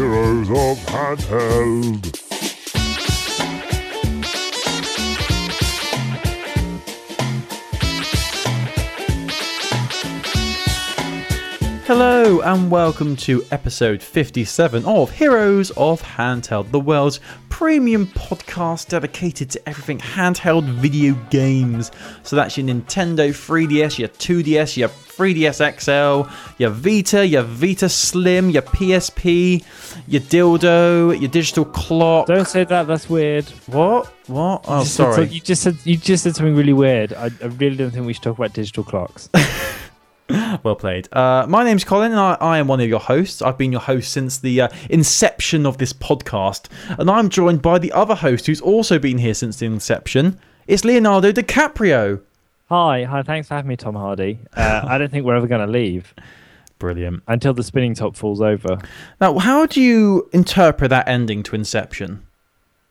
Heroes of Handheld. Hello and welcome to episode 57 of Heroes of Handheld, the world's premium podcast dedicated to everything handheld video games. So that's your Nintendo 3DS, your 2DS, your 3DS XL, your Vita, your Vita Slim, your PSP, your dildo, your digital clock. Don't say that. That's weird. What? What? Oh, You just said sorry. you just said you just said something really weird. I, I really don't think we should talk about digital clocks. Well played. Uh, my name's Colin, and I, I am one of your hosts. I've been your host since the uh, inception of this podcast, and I'm joined by the other host who's also been here since the inception. It's Leonardo DiCaprio. hi, hi. Thanks for having me, Tom Hardy. Uh, I don't think we're ever going to leave Brilliant. until the spinning top falls over. Now, how do you interpret that ending to Inception?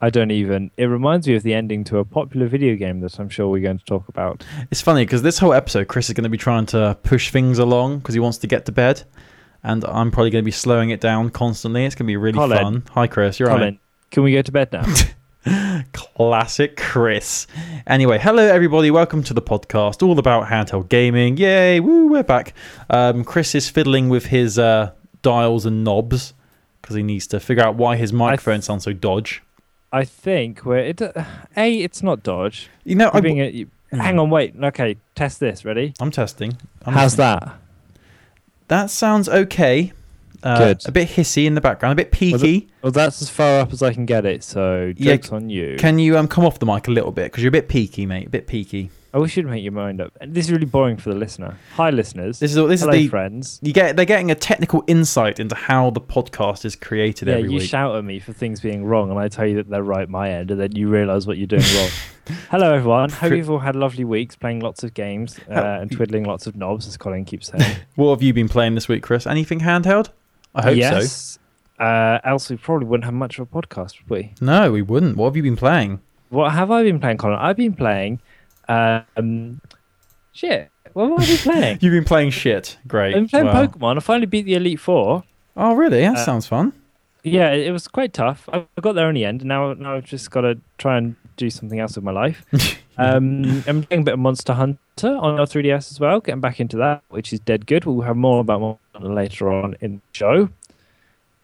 I don't even. It reminds me of the ending to a popular video game that I'm sure we're going to talk about. It's funny because this whole episode, Chris is going to be trying to push things along because he wants to get to bed, and I'm probably going to be slowing it down constantly. It's going to be really Colin. fun. Hi, Chris. You're Colin, right. can we go to bed now? Classic Chris. Anyway, hello everybody. Welcome to the podcast, all about handheld gaming. Yay! Woo! We're back. Um, Chris is fiddling with his uh, dials and knobs because he needs to figure out why his microphone sounds so dodge. I think we're. It, a, it's not Dodge. You know, I, being a- you- hang on, wait. Okay, test this. Ready? I'm testing. I'm How's that? That sounds okay. Uh, Good. A bit hissy in the background, a bit peaky. Well, that's as far up as I can get it. So Yeah, jokes on you. Can you um come off the mic a little bit because you're a bit peaky, mate? A bit peaky. I wish you'd make your mind up. And This is really boring for the listener. Hi, listeners. This is this Hello, is the friends. you get they're getting a technical insight into how the podcast is created Yeah, every you week. shout at me for things being wrong, and I tell you that they're right my end, and then you realise what you're doing wrong. Hello, everyone. Hope you've all had lovely weeks playing lots of games uh, and twiddling lots of knobs, as Colin keeps saying. What have you been playing this week, Chris? Anything handheld? I hope so. yes. Uh, else we probably wouldn't have much of a podcast, would we? No, we wouldn't. What have you been playing? What have I been playing, Colin? I've been playing. Um, shit. What have I been playing? You've been playing shit. Great. I've been playing Well- Pokemon. I finally beat the Elite Four. Oh, really? That Uh, sounds fun. Yeah, it was quite tough. I got there in the end. and Now, now I've just got to try and do something else with my life. Um, I'm playing a bit of Monster Hunter on our 3DS as well. Getting back into that, which is dead good. We'll have more about Monster Hunter later on in the show.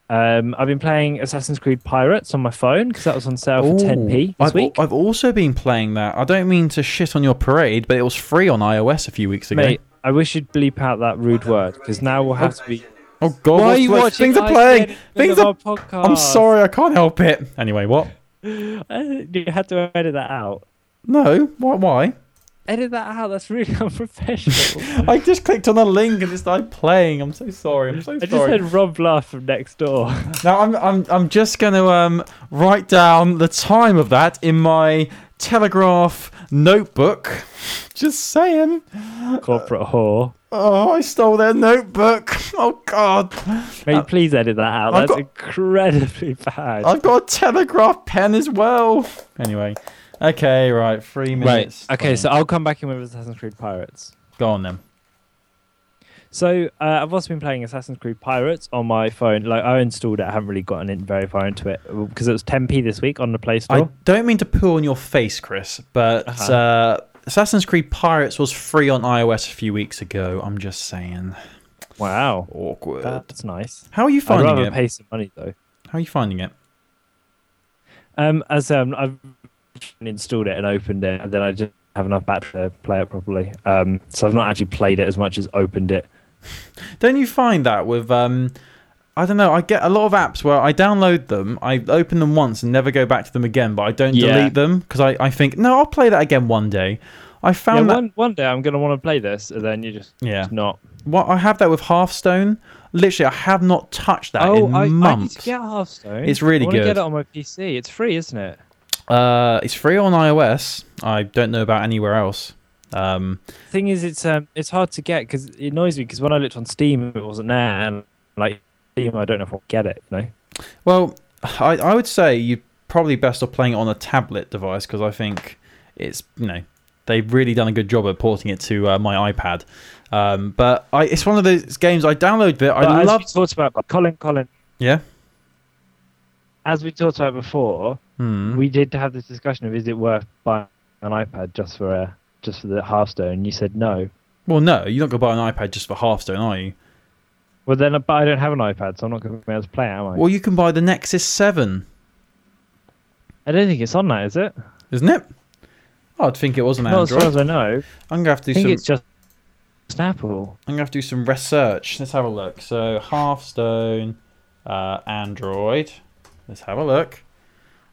Um, I've been playing Assassin's Creed Pirates on my phone because that was on sale for 10p this I've, week. I've also been playing that. I don't mean to shit on your parade, but it was free on iOS a few weeks ago. Mate, I wish you'd bleep out that rude word because now we'll have to be. oh God! Why are you watching? Things are playing. Things are. podcast. I'm sorry, I can't help it. Anyway, what? You had to edit that out. No. Why? Why? Edit that out. That's really unprofessional. I just clicked on a link and it started playing. I'm so sorry. I'm so I just heard Rob laugh from next door. Now I'm I'm I'm just going to um write down the time of that in my Telegraph notebook. Just saying. Corporate whore. Oh, I stole their notebook. Oh God. Mate, Uh, please edit that out. I've That's got- incredibly bad. I've got a Telegraph pen as well. Anyway. Okay, right. Three minutes. Right. Okay, so I'll come back in with Assassin's Creed Pirates. go on then. So uh, I've also been playing Assassin's Creed Pirates on my phone. Like I installed it, I haven't really gotten in very far into it because it was 10p this week on the Play Store. I don't mean to pull on your face, Chris, but Uh-huh. uh, Assassin's Creed Pirates was free on iOS a few weeks ago. I'm just saying. Wow, Awkward. that's nice. How are you finding I'd finding rather it? pay some money though. How are you finding it? Um, as um, I've installed it and opened it, and then I just have enough battery to play it properly. Um, so I've not actually played it as much as opened it. Don't you find that with um I don't know, I get a lot of apps where I download them, I open them once and never go back to them again, but I don't Yeah. delete them because I, I think, no, I'll play that again one day. I Yeah, found that one one day I'm gonna want to play this, and then you just yeah. not. Well, I have that with Hearthstone. Literally, I have not touched that oh, in I, I need months. to get Hearthstone. It's really I good. Get it on my PC. It's free, isn't it? Uh, it's free on iOS. I don't know about anywhere else. Um, Thing is, it's um, it's hard to get because it annoys me because when I looked on Steam, it wasn't there, and like Steam, I don't know if I'll get it. You know. well, I, I would say you're probably best off playing it on a tablet device because I think it's you know they've really done a good job at porting it to uh, my iPad. Um, but I, it's one of those games I downloaded it. I love. talked about, Colin, Colin, Yeah. as we talked about before, Hmm. we did have this discussion of is it worth buying an iPad just for a just for the Hearthstone? You said no. Well, no, you're not going to buy an iPad just for Hearthstone, are you? Well, then, but I don't have an iPad, so I'm not going to be able to play it, am I? Well, you can buy the Nexus 7, I don't think it's on that, is it? isn't it? I'd think it was an Not as far as I know. I'm gonna have to I do think some. it's just just Apple. I'm gonna have to do some research. Let's have a look. So Hearthstone, uh, Android. Let's have a look.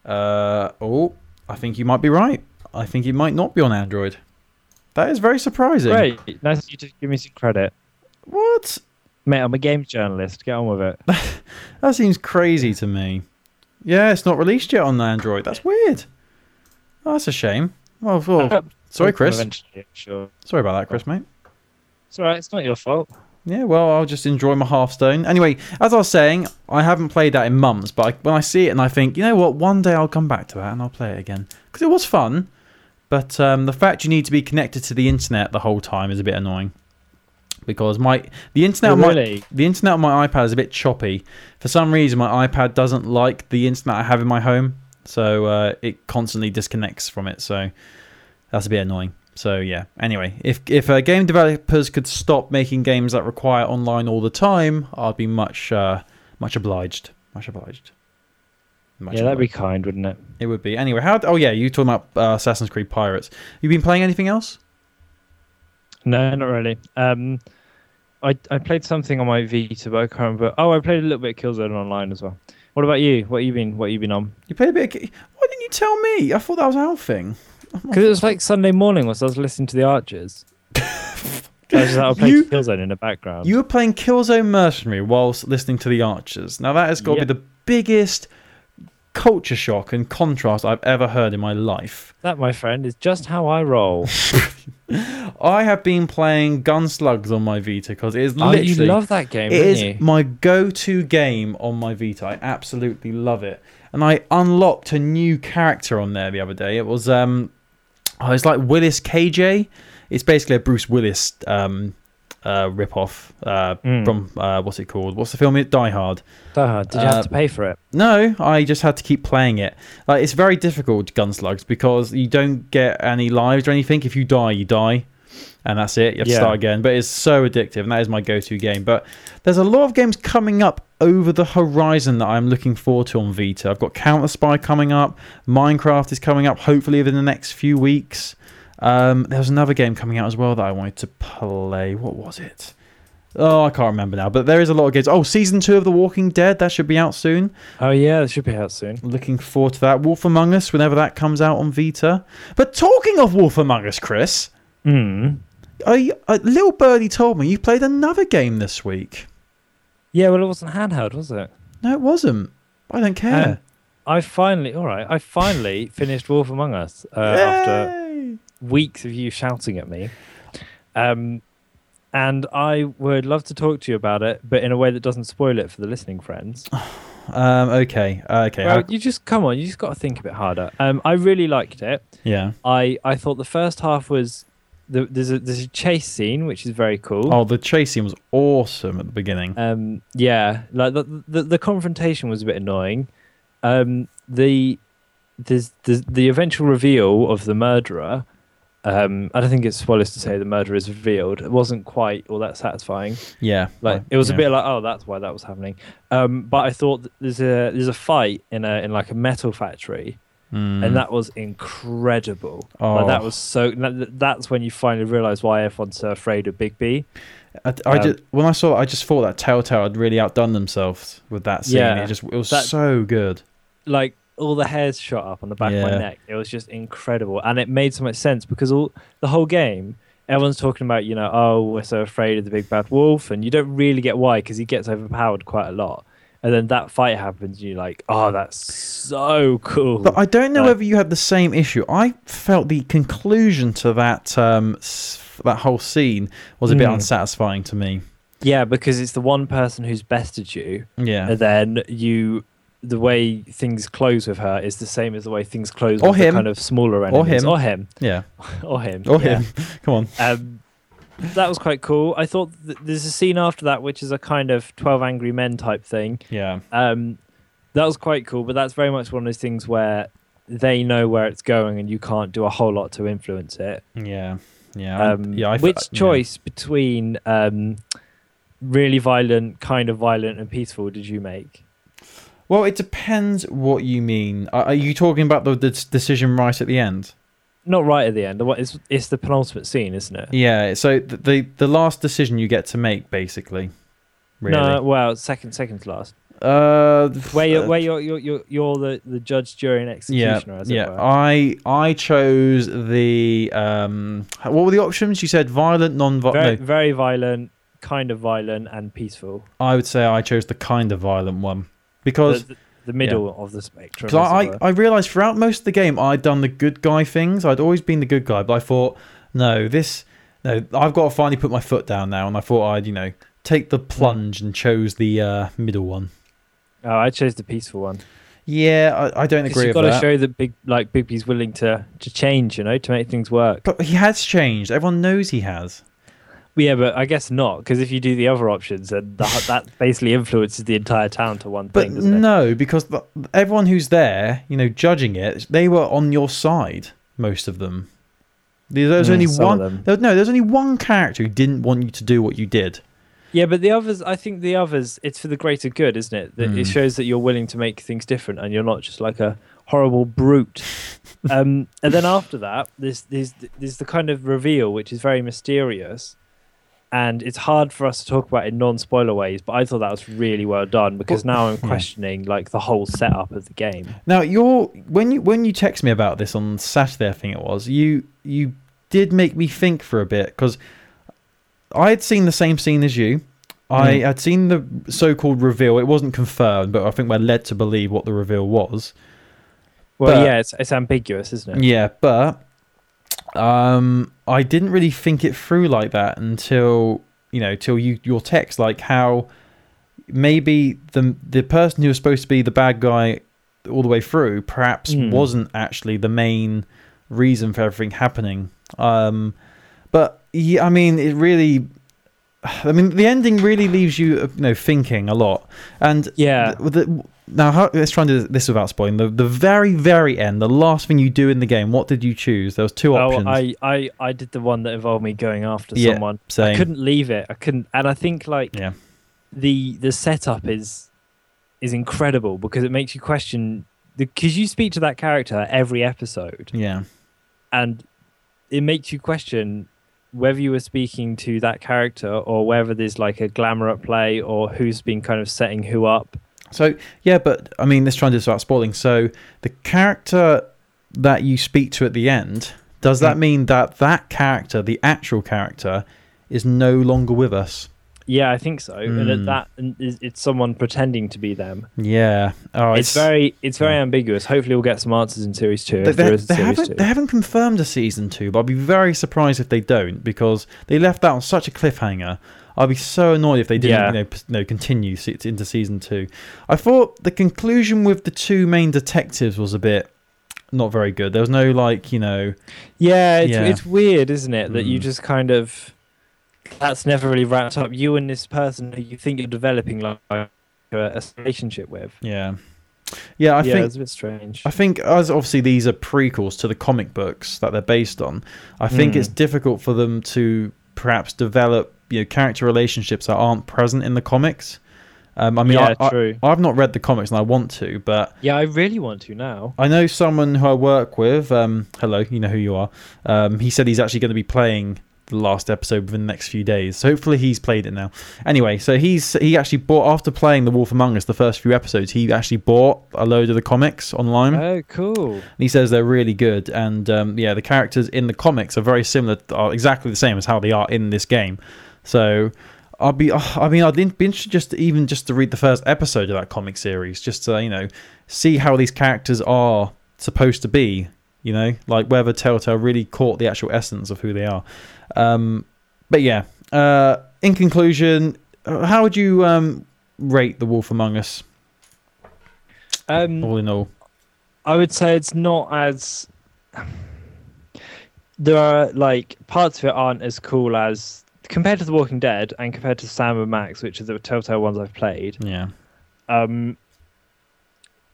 Uh, oh, I think you might be right. I think it might not be on Android. That is very surprising. Great. Nice of you to give me some credit. What? Mate, I'm a games journalist. Get on with it. That seems crazy to me. Yeah, it's not released yet on Android. That's weird. Oh, that's a shame. Well, well sorry, Chris. Sure. Sorry about that, Chris, mate. It's alright. It's not your fault. Yeah, well, I'll just enjoy my Hearthstone. Anyway, as I was saying, I haven't played that in months, but I, when I see it and I think, you know what, one day I'll come back to that and I'll play it again. Because it was fun, but um, the fact you need to be connected to the internet the whole time is a bit annoying. Because my the internet Oh, on my the internet on my iPad is a bit choppy. For some reason, my iPad doesn't like the internet I have in my home, so uh, it constantly disconnects from it. So that's a bit annoying. So yeah. Anyway, if if uh, game developers could stop making games that require online all the time, I'd be much uh, much obliged. Much obliged. Much yeah, that'd be kind, wouldn't it? It would be. Anyway, how? Oh yeah, you talking about uh, Assassin's Creed Pirates? You been playing anything else? No, not really. Um, I I played something on my Vita, but I can't remember. Oh, I played a little bit of Killzone online as well. What about you? What have you been? What have you been on? You played a bit. Of... Why didn't you tell me? I thought that was our thing. Because it was like Sunday morning whilst I was listening to the Archers. I just I played You- Killzone in the background. You were playing Killzone Mercenary whilst listening to the Archers. Now that has got to Yep. be the biggest culture shock and contrast I've ever heard in my life. That, my friend, is just how I roll. I have been playing Gunslugs on my Vita because it is oh, you love that game, it you? my go-to game on my Vita. I absolutely love it, and I unlocked a new character on there the other day. It was um, oh, it's like Willis KJ. It's basically a Bruce Willis um, uh, rip-off uh, Mm. from uh, what's it called? What's the film? Die Hard. Die Hard. Did you Uh, have to pay for it? No, I just had to keep playing it. Like it's very difficult, Gunslugs, because you don't get any lives or anything. If you die, you die, and that's it. You have to Yeah. start again. But it's so addictive, and that is my go-to game. But there's a lot of games coming up over the horizon that I'm looking forward to on Vita. I've got Counter Spy coming up. Minecraft is coming up, hopefully within the next few weeks. Um, there was another game coming out as well that I wanted to play. What was it? Oh, I can't remember now. But there is a lot of games. Oh, season two of The Walking Dead that should be out soon. Oh yeah, that should be out soon. Looking forward to that. Wolf Among Us, whenever that comes out on Vita. But talking of Wolf Among Us, Chris, Mm. I, uh, little birdie told me you played another game this week. Yeah, well, it wasn't handheld, was it? No, it wasn't. I don't care. I finally, all right, I finally finished Wolf Among Us uh, after weeks of you shouting at me. Um, and I would love to talk to you about it, but in a way that doesn't spoil it for the listening friends. Um, okay. Uh, okay. Well, you just come on, you just got to think a bit harder. Um, I really liked it. yeah. I, I thought the first half was the, there's a there's a chase scene which is very cool. Oh, the chase scene was awesome at the beginning. Um, yeah, like the, the the confrontation was a bit annoying. Um, the there's the the eventual reveal of the murderer. Um, I don't think it's spoilers to say the murderer is revealed. It wasn't quite all that satisfying. yeah. Like it was yeah. a bit like, oh, that's why that was happening. Um, but I thought there's a there's a fight in a in like a metal factory, Mm. and that was incredible. Like, that Oh. was so. That, that's when you finally realise why everyone's so afraid of Bigby. I, I um, just, when I saw I just thought that Telltale had really outdone themselves with that scene. Yeah, it just it was that- so good. like all the hairs shot up on the back of my neck. It was just incredible, and it made so much sense because all the whole game, everyone's talking about you know, oh, we're so afraid of the big bad wolf, and you don't really get why because he gets overpowered quite a lot. And then that fight happens, and you're like, oh, that's so cool. But I don't know Like- whether you had the same issue. I felt the conclusion to that um, that whole scene was a bit Mm. unsatisfying to me. yeah, because it's the one person who's bested you, Yeah. and then you. The way things close with her is the same as the way things close Or with him. the kind of smaller enemies. Or him. Or him. Yeah. Or him. Or yeah. him. Come on. Um, that was quite cool. I thought th- there's a scene after that which is a kind of Twelve Angry Men type thing. Yeah. Um, that was quite cool. But that's very much one of those things where they know where it's going, and you can't do a whole lot to influence it. Yeah, yeah, Um, yeah. I, which yeah. choice between um, really violent, kind of violent, and peaceful did you make? Well, it depends what you mean. Are, are you talking about the, the decision right at the end? Not right at the end. Is it's the penultimate scene, isn't it? Yeah. So the the, the last decision you get to make, basically. Really. No, well, second, second to last. Uh, Where you're, where you're, you're, you're, you're the, the judge, jury, and yeah, executioner. as it yeah. were. I I chose the um. What were the options? You said violent, non-violent. No, very violent, kind of violent, and peaceful. I would say I chose the kind of violent one because the, the, the middle of the spectrum. Because I, I. I realised throughout most of the game I'd done the good guy things. I'd always been the good guy, but I thought, no, this, no, I've got to finally put my foot down now. And I thought I'd, you know, take the plunge and chose the uh, middle one. oh, I chose the peaceful one. Yeah, I, I don't agree you've with got to show that big, like Bigby's willing to to change, you know, to make things work. but he has changed. Everyone knows he has. Yeah, but I guess not, because if you do the other options, then that, that basically influences the entire town to one But thing, doesn't it? no, because the, everyone who's there, you know, judging it, they were on your side. Most of them. There was Mm, only one. them. There, no, there's only one character who didn't want you to do what you did. Yeah, but the others, I think the others, it's for the greater good, isn't it? That It Mm. shows that you're willing to make things different and you're not just like a horrible brute. um, and then after that, there's, there's, there's the kind of reveal, which is very mysterious. And it's hard for us to talk about in non-spoiler ways, but I thought that was really well done because Well, now I'm questioning like the whole setup of the game. Now, you're when you when you text me about this on Saturday, I think it was you you did make me think for a bit because I had seen the same scene as you. I Mm. had seen the so-called reveal. It wasn't confirmed, but I think we're led to believe what the reveal was. Well, But- yeah, it's, it's ambiguous, isn't it? Yeah, but um, I didn't really think it through like that until you know, till you your text, like how maybe the the person who was supposed to be the bad guy all the way through, perhaps Hmm. wasn't actually the main reason for everything happening. Um, but yeah, I mean, it really. I mean, the ending really leaves you, you know, thinking a lot. And Yeah. the, the, now, how, let's try and do this without spoiling. The the very very end, the last thing you do in the game. What did you choose? There was two Oh, options. I, I, I did the one that involved me going after Yeah, someone. I couldn't leave it. I couldn't, and I think like Yeah. the the setup is is incredible because it makes you question because you speak to that character every episode, Yeah. and it makes you question whether you were speaking to that character or whether there's like a glamour at play or who's been kind of setting who up. So yeah, but I mean, let's try and do this without spoiling. So the character that you speak to at the end, does that Mm. mean that that character, the actual character, is no longer with us? Yeah, I think so. And Mm. that, that and it's someone pretending to be them. Yeah. Oh, it's, very it's very yeah. ambiguous. Hopefully, we'll get some answers in series two. They, they, a they series haven't two. they haven't confirmed a season two, but I'd be very surprised if they don't because they left that on such a cliffhanger. I'd be so annoyed if they didn't, Yeah. you know, p- you know, continue into season two. I thought the conclusion with the two main detectives was a bit not very good. There was no like, you know, Yeah, it's, Yeah. it's weird, isn't it? That you Mm. just kind of that's never really wrapped up. You and this person who you think you're developing like a, a relationship with. yeah, yeah. I yeah, think it's a bit strange. I think as obviously these are prequels to the comic books that they're based on, I think Mm. it's difficult for them to perhaps develop you know character relationships that aren't present in the comics. Um, I mean, yeah, I, I, true. I've not read the comics and I want to, but yeah, I really want to now. I know someone who I work with. Um, hello, you know who you are. Um, he said he's actually going to be playing the last episode within the next few days. So hopefully he's played it now. Anyway, so he's he actually bought after playing The Wolf Among Us the first few episodes. He actually bought a load of the comics online. Oh, cool. And he says they're really good, and um, yeah, the characters in the comics are very similar, are exactly the same as how they are in this game. So I'll be, I mean, I'd be interested just to, even just to read the first episode of that comic series, just to you know see how these characters are supposed to be. You know, like whether Telltale really caught the actual essence of who they are. Um, but yeah, uh, in conclusion, how would you um, rate The Wolf Among Us Um, all in all? I would say it's not as. There are like parts of it aren't as cool as compared to The Walking Dead and compared to Sam and Max, which are the Telltale ones I've played. Yeah. um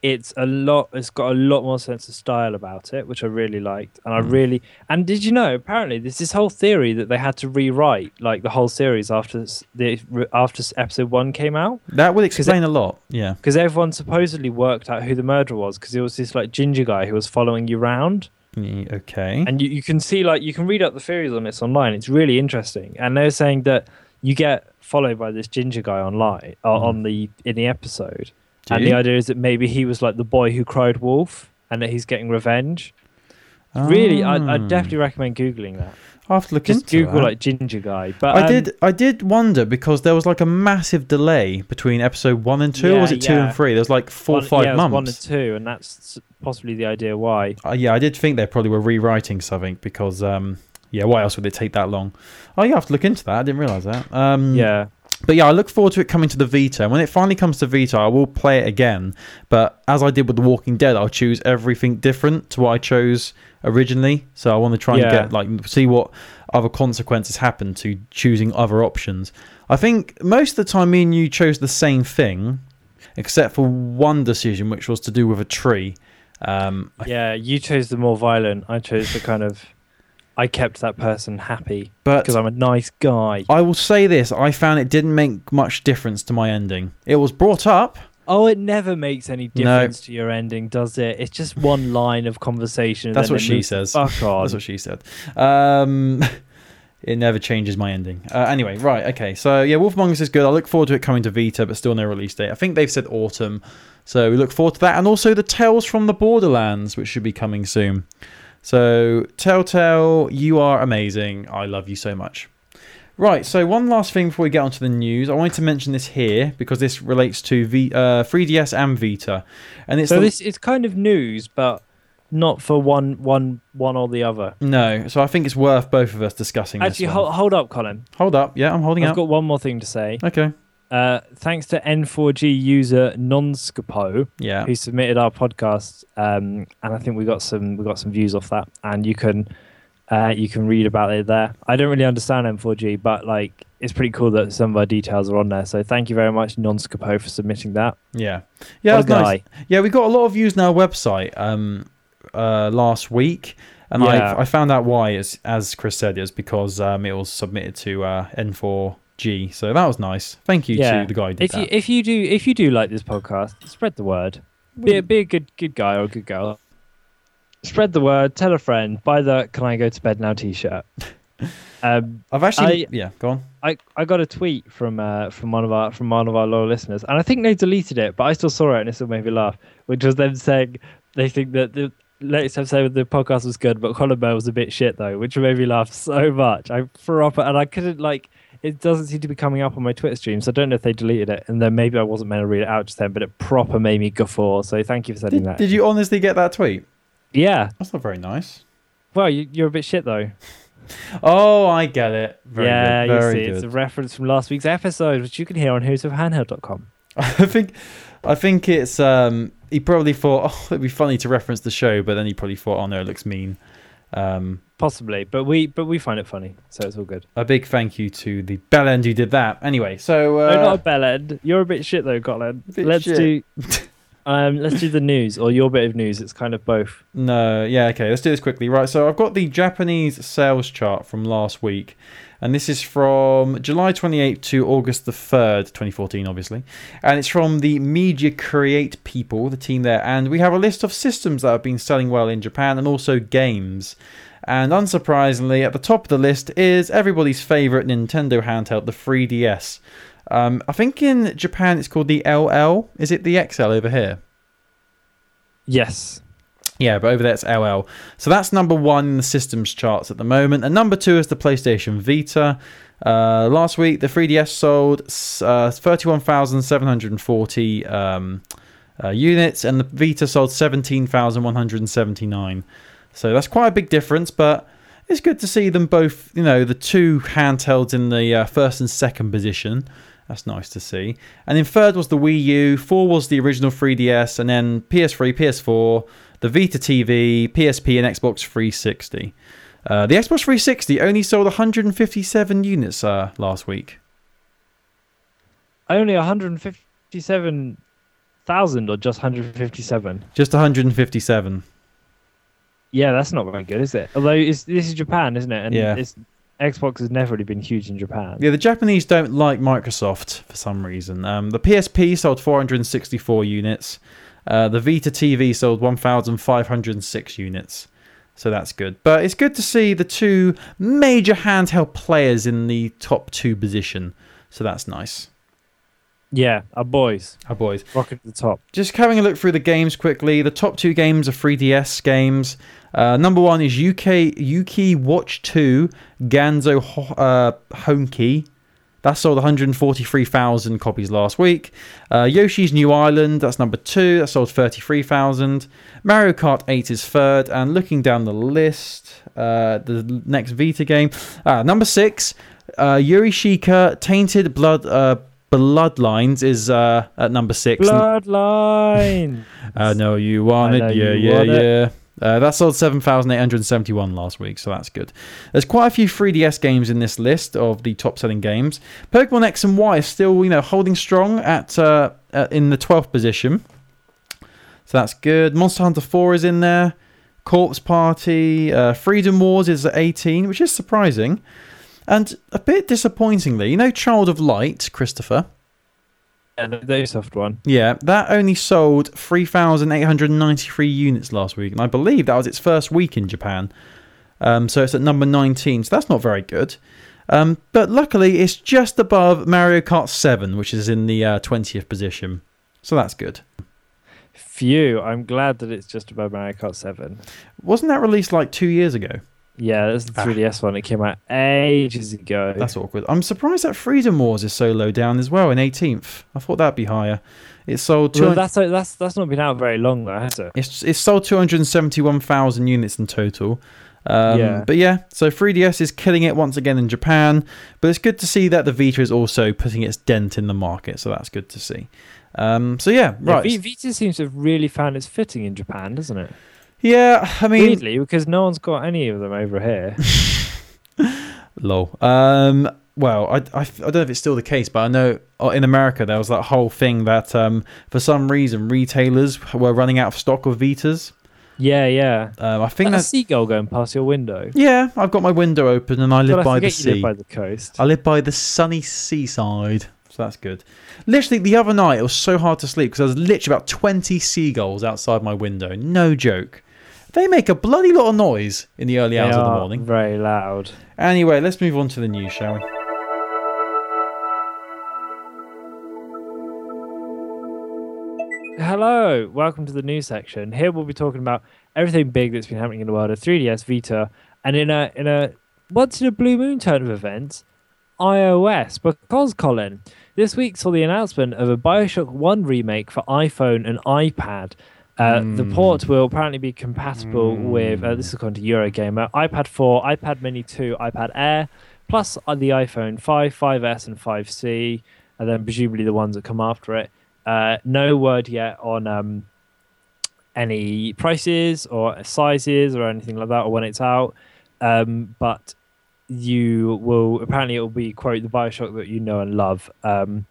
it's a lot. It's got a lot more sense of style about it, which I really liked. And I Mm. really and did you know? Apparently, there's this whole theory that they had to rewrite like the whole series after the after episode one came out That would explain a lot. Yeah. because everyone supposedly worked out who the murderer was because it was this like ginger guy who was following you round. Yeah, Okay. and you, you can see like you can read up the theories on this online it's really interesting and they're saying that you get followed by this ginger guy online uh, Mhm. on the in the episode Do and you? the idea is that maybe he was like the boy who cried wolf and that he's getting revenge really I, Ah. i'd definitely recommend googling that I'll have to look just into google that. like ginger guy but I um, did. I did wonder because there was like a massive delay between episode one and two. or was Yeah, it two and three? There was like four or one- five yeah, was one and months. two and that's possibly the idea why Uh, yeah, I did think they probably were rewriting something because, um, yeah, why else would it take that long? Oh, yeah, I have to look into that. I didn't realize that. Um, yeah But yeah, I look forward to it coming to the Vita. And when it finally comes to Vita, I will play it again. But as I did with The Walking Dead, I'll choose everything different to what I chose originally. So I want to try and Yeah. get like see what other consequences happen to choosing other options. I think most of the time, me and you chose the same thing, except for one decision, which was to do with a tree. Um, yeah you chose the more violent i chose the kind of i kept that person happy but because i'm a nice guy I will say this: I found it didn't make much difference to my ending. It was brought up. Oh, it never makes any No. difference to your ending, does it? It's just one line of conversation. That's what she says. Fuck on. That's what she said. Um, it never changes my ending. Uh, anyway, right, okay. So yeah, Wolf Among Us is good. I look forward to it coming to Vita, but still no release date. I think they've said autumn, so we look forward to that, and also the Tales from the Borderlands, which should be coming soon. So Telltale, you are amazing. I love you so much. Right, so one last thing before we get onto the news, I wanted to mention this here because this relates to v- uh, 3DS and Vita, and it's so the- this it's kind of news, but not for one, one, one or the other. no. So I think it's worth both of us discussing. Actually, this hold, hold up, Colin. Hold up. Yeah, I'm holding I've up. got one more thing to say. Okay. Uh, thanks to N4G user Nonscopo, yeah, who submitted our podcast, um, and I think we got some we got some views off that, and you can uh, you can read about it there. I don't really understand N four G, but like it's pretty cool that some of our details are on there. So thank you very much, Nonscopo, for submitting that. Yeah, yeah, that nice. Yeah, we got a lot of views on our website um, uh, last week. And yeah. I, I found out why, as, as Chris said, is because um, it was submitted to uh, N4 G. So that was nice. Thank you yeah. to the guy. if that. you if you do if you do like this podcast, spread the word. Be a, be a good good guy or a good girl. Spread the word. Tell a friend. Buy the "Can I Go to Bed Now" T-shirt. Um, I've actually I, yeah, go on. I, I got a tweet from uh, from one of our from one of our loyal listeners, and I think they deleted it, but I still saw it, and it still made me laugh. Which was them saying they think that the latest episode of the podcast was good, but Colin Bell was a bit shit though, which made me laugh so much. I threw up, and I couldn't like it doesn't seem to be coming up on my Twitter stream, so I don't know if they deleted it. And then maybe I wasn't meant to read it out just then, but it proper made me guffaw. So thank you for sending Did, that. did you honestly get that tweet? Yeah. That's not very nice. Well, you, you're a bit shit though. Oh, I get it. Very yeah, good. Very you see, good. it's a reference from last week's episode, which you can hear on heroesofhandheld.com. I think, I think it's. Um, he probably thought, oh, it'd be funny to reference the show, but then he probably thought, oh no, it looks mean. Um, Possibly, but we but we find it funny, so it's all good. a big thank you to the bell end who did that. Anyway, so uh, no, not a bell end. You're a bit shit though, Colin. bit Let's shit. do um let's do the news or your bit of news. It's kind of both. no, yeah, okay, let's do this quickly. Right, so I've got the Japanese sales chart from last week, and this is from July 28th to August the 3rd, 2014, obviously, and it's from the Media Create people, the team there, and we have a list of systems that have been selling well in Japan and also games. And unsurprisingly, at the top of the list is everybody's favorite Nintendo handheld, the 3DS. Um, I think in Japan it's called the LL. Is it the XL over here? Yes. Yeah, but over there it's LL. So that's number one in the systems charts at the moment. And number two is the PlayStation Vita. Uh, last week, the 3DS sold uh, 31,740 um, uh, units, and the Vita sold 17,179. So that's quite a big difference, but it's good to see them both, you know, the two handhelds in the uh, first and second position. That's nice to see. And then third was the Wii U, four was the original 3DS, and then PS3, PS4, the Vita TV, PSP, and Xbox 360. Uh, the Xbox 360 only sold 157 units uh, last week. Only 157,000 thousand or just 157? Just 157. Yeah, that's not very good, is it? Although it's, this is Japan, isn't it? And Yeah. it's, Xbox has never really been huge in Japan. Yeah, the Japanese don't like Microsoft for some reason. Um, the PSP sold 464 units. Uh, the Vita TV sold 1,506 units. So that's good. But it's good to see the two major handheld players in the top two position. So that's nice. Yeah, our boys Our boys. Rocket to the top. Just having a look through the games quickly. The top two games are 3DS games. Uh, number one is UK Yuki Watch 2 Ganzo Ho- uh, Honki. That sold 143,000 copies last week. Uh, Yoshi's New Island, that's number two. That sold 33,000. Mario Kart 8 is third. And looking down the list, uh, the next Vita game. Uh, number six, uh, Yuri Shika Tainted Blood uh, Bloodlines is uh, at number six. Bloodline. I know you want it. know yeah, yeah, it. yeah. Uh, that sold 7,871 last week, so that's good. There's quite a few 3DS games in this list of the top selling games. Pokemon X and Y is still, you know, holding strong at uh, uh, in the 12th position. So that's good. Monster Hunter 4 is in there. Corpse Party. Uh, Freedom Wars is at 18, which is surprising. And a bit disappointingly, you know, Child of Light, Christopher? yeah, the, Ubisoft one. Yeah, that only sold 3,893 units last week, and I believe that was its first week in Japan. Um, so it's at number 19, so that's not very good. Um, but luckily, it's just above Mario Kart 7, which is in the uh, 20th position. So that's good. Phew, I'm glad that it's just above Mario Kart 7. Wasn't that released like two years ago? Yeah, that's the Ah. 3DS one. It came out ages ago. That's awkward. I'm surprised that Freedom Wars is so low down as well in 18th. I thought that'd be higher. It sold well, that's that's that's not been out very long though, has it? It's it's sold 271,000 units in total. Um, Yeah. But yeah, so 3DS is killing it once again in Japan. But it's good to see that the Vita is also putting its dent in the market. So that's good to see. Um, so yeah, Yeah, right. V- Vita seems to have really found its fitting in Japan, doesn't it? Yeah, I mean, Weirdly, because no one's got any of them over here. lol. Um, well, I, I, I don't know if it's still the case, but I know uh, in America there was that whole thing that um, for some reason retailers were running out of stock of Vitas. yeah, yeah. Um, I think a seagull going past your window. yeah. I've got my window open and I live God, I by the forget you live sea. by the coast. I live by the sunny seaside, so that's good. Literally, the other night it was so hard to sleep because there was literally about 20 seagulls outside my window. No joke. They make a bloody lot of noise in the early hours of the morning. Very loud. Anyway, let's move on to the news, shall we? Hello, welcome to the news section. Here we'll be talking about everything big that's been happening in the world of 3DS Vita, and in a in a once in a blue moon turn of events, iOS. Because Colin, this week saw the announcement of a Bioshock One remake for iPhone and iPad. Uh, The Mm. port will apparently be compatible with uh, this is according to Eurogamer, iPad 4, iPad Mini 2, iPad Air, plus the iPhone 5, 5S, and 5C, and then presumably the ones that come after it. Uh, no word yet on um, any prices or sizes or anything like that, or when it's out. Um, but you will apparently it will be quote the Bioshock that you know and love. Um,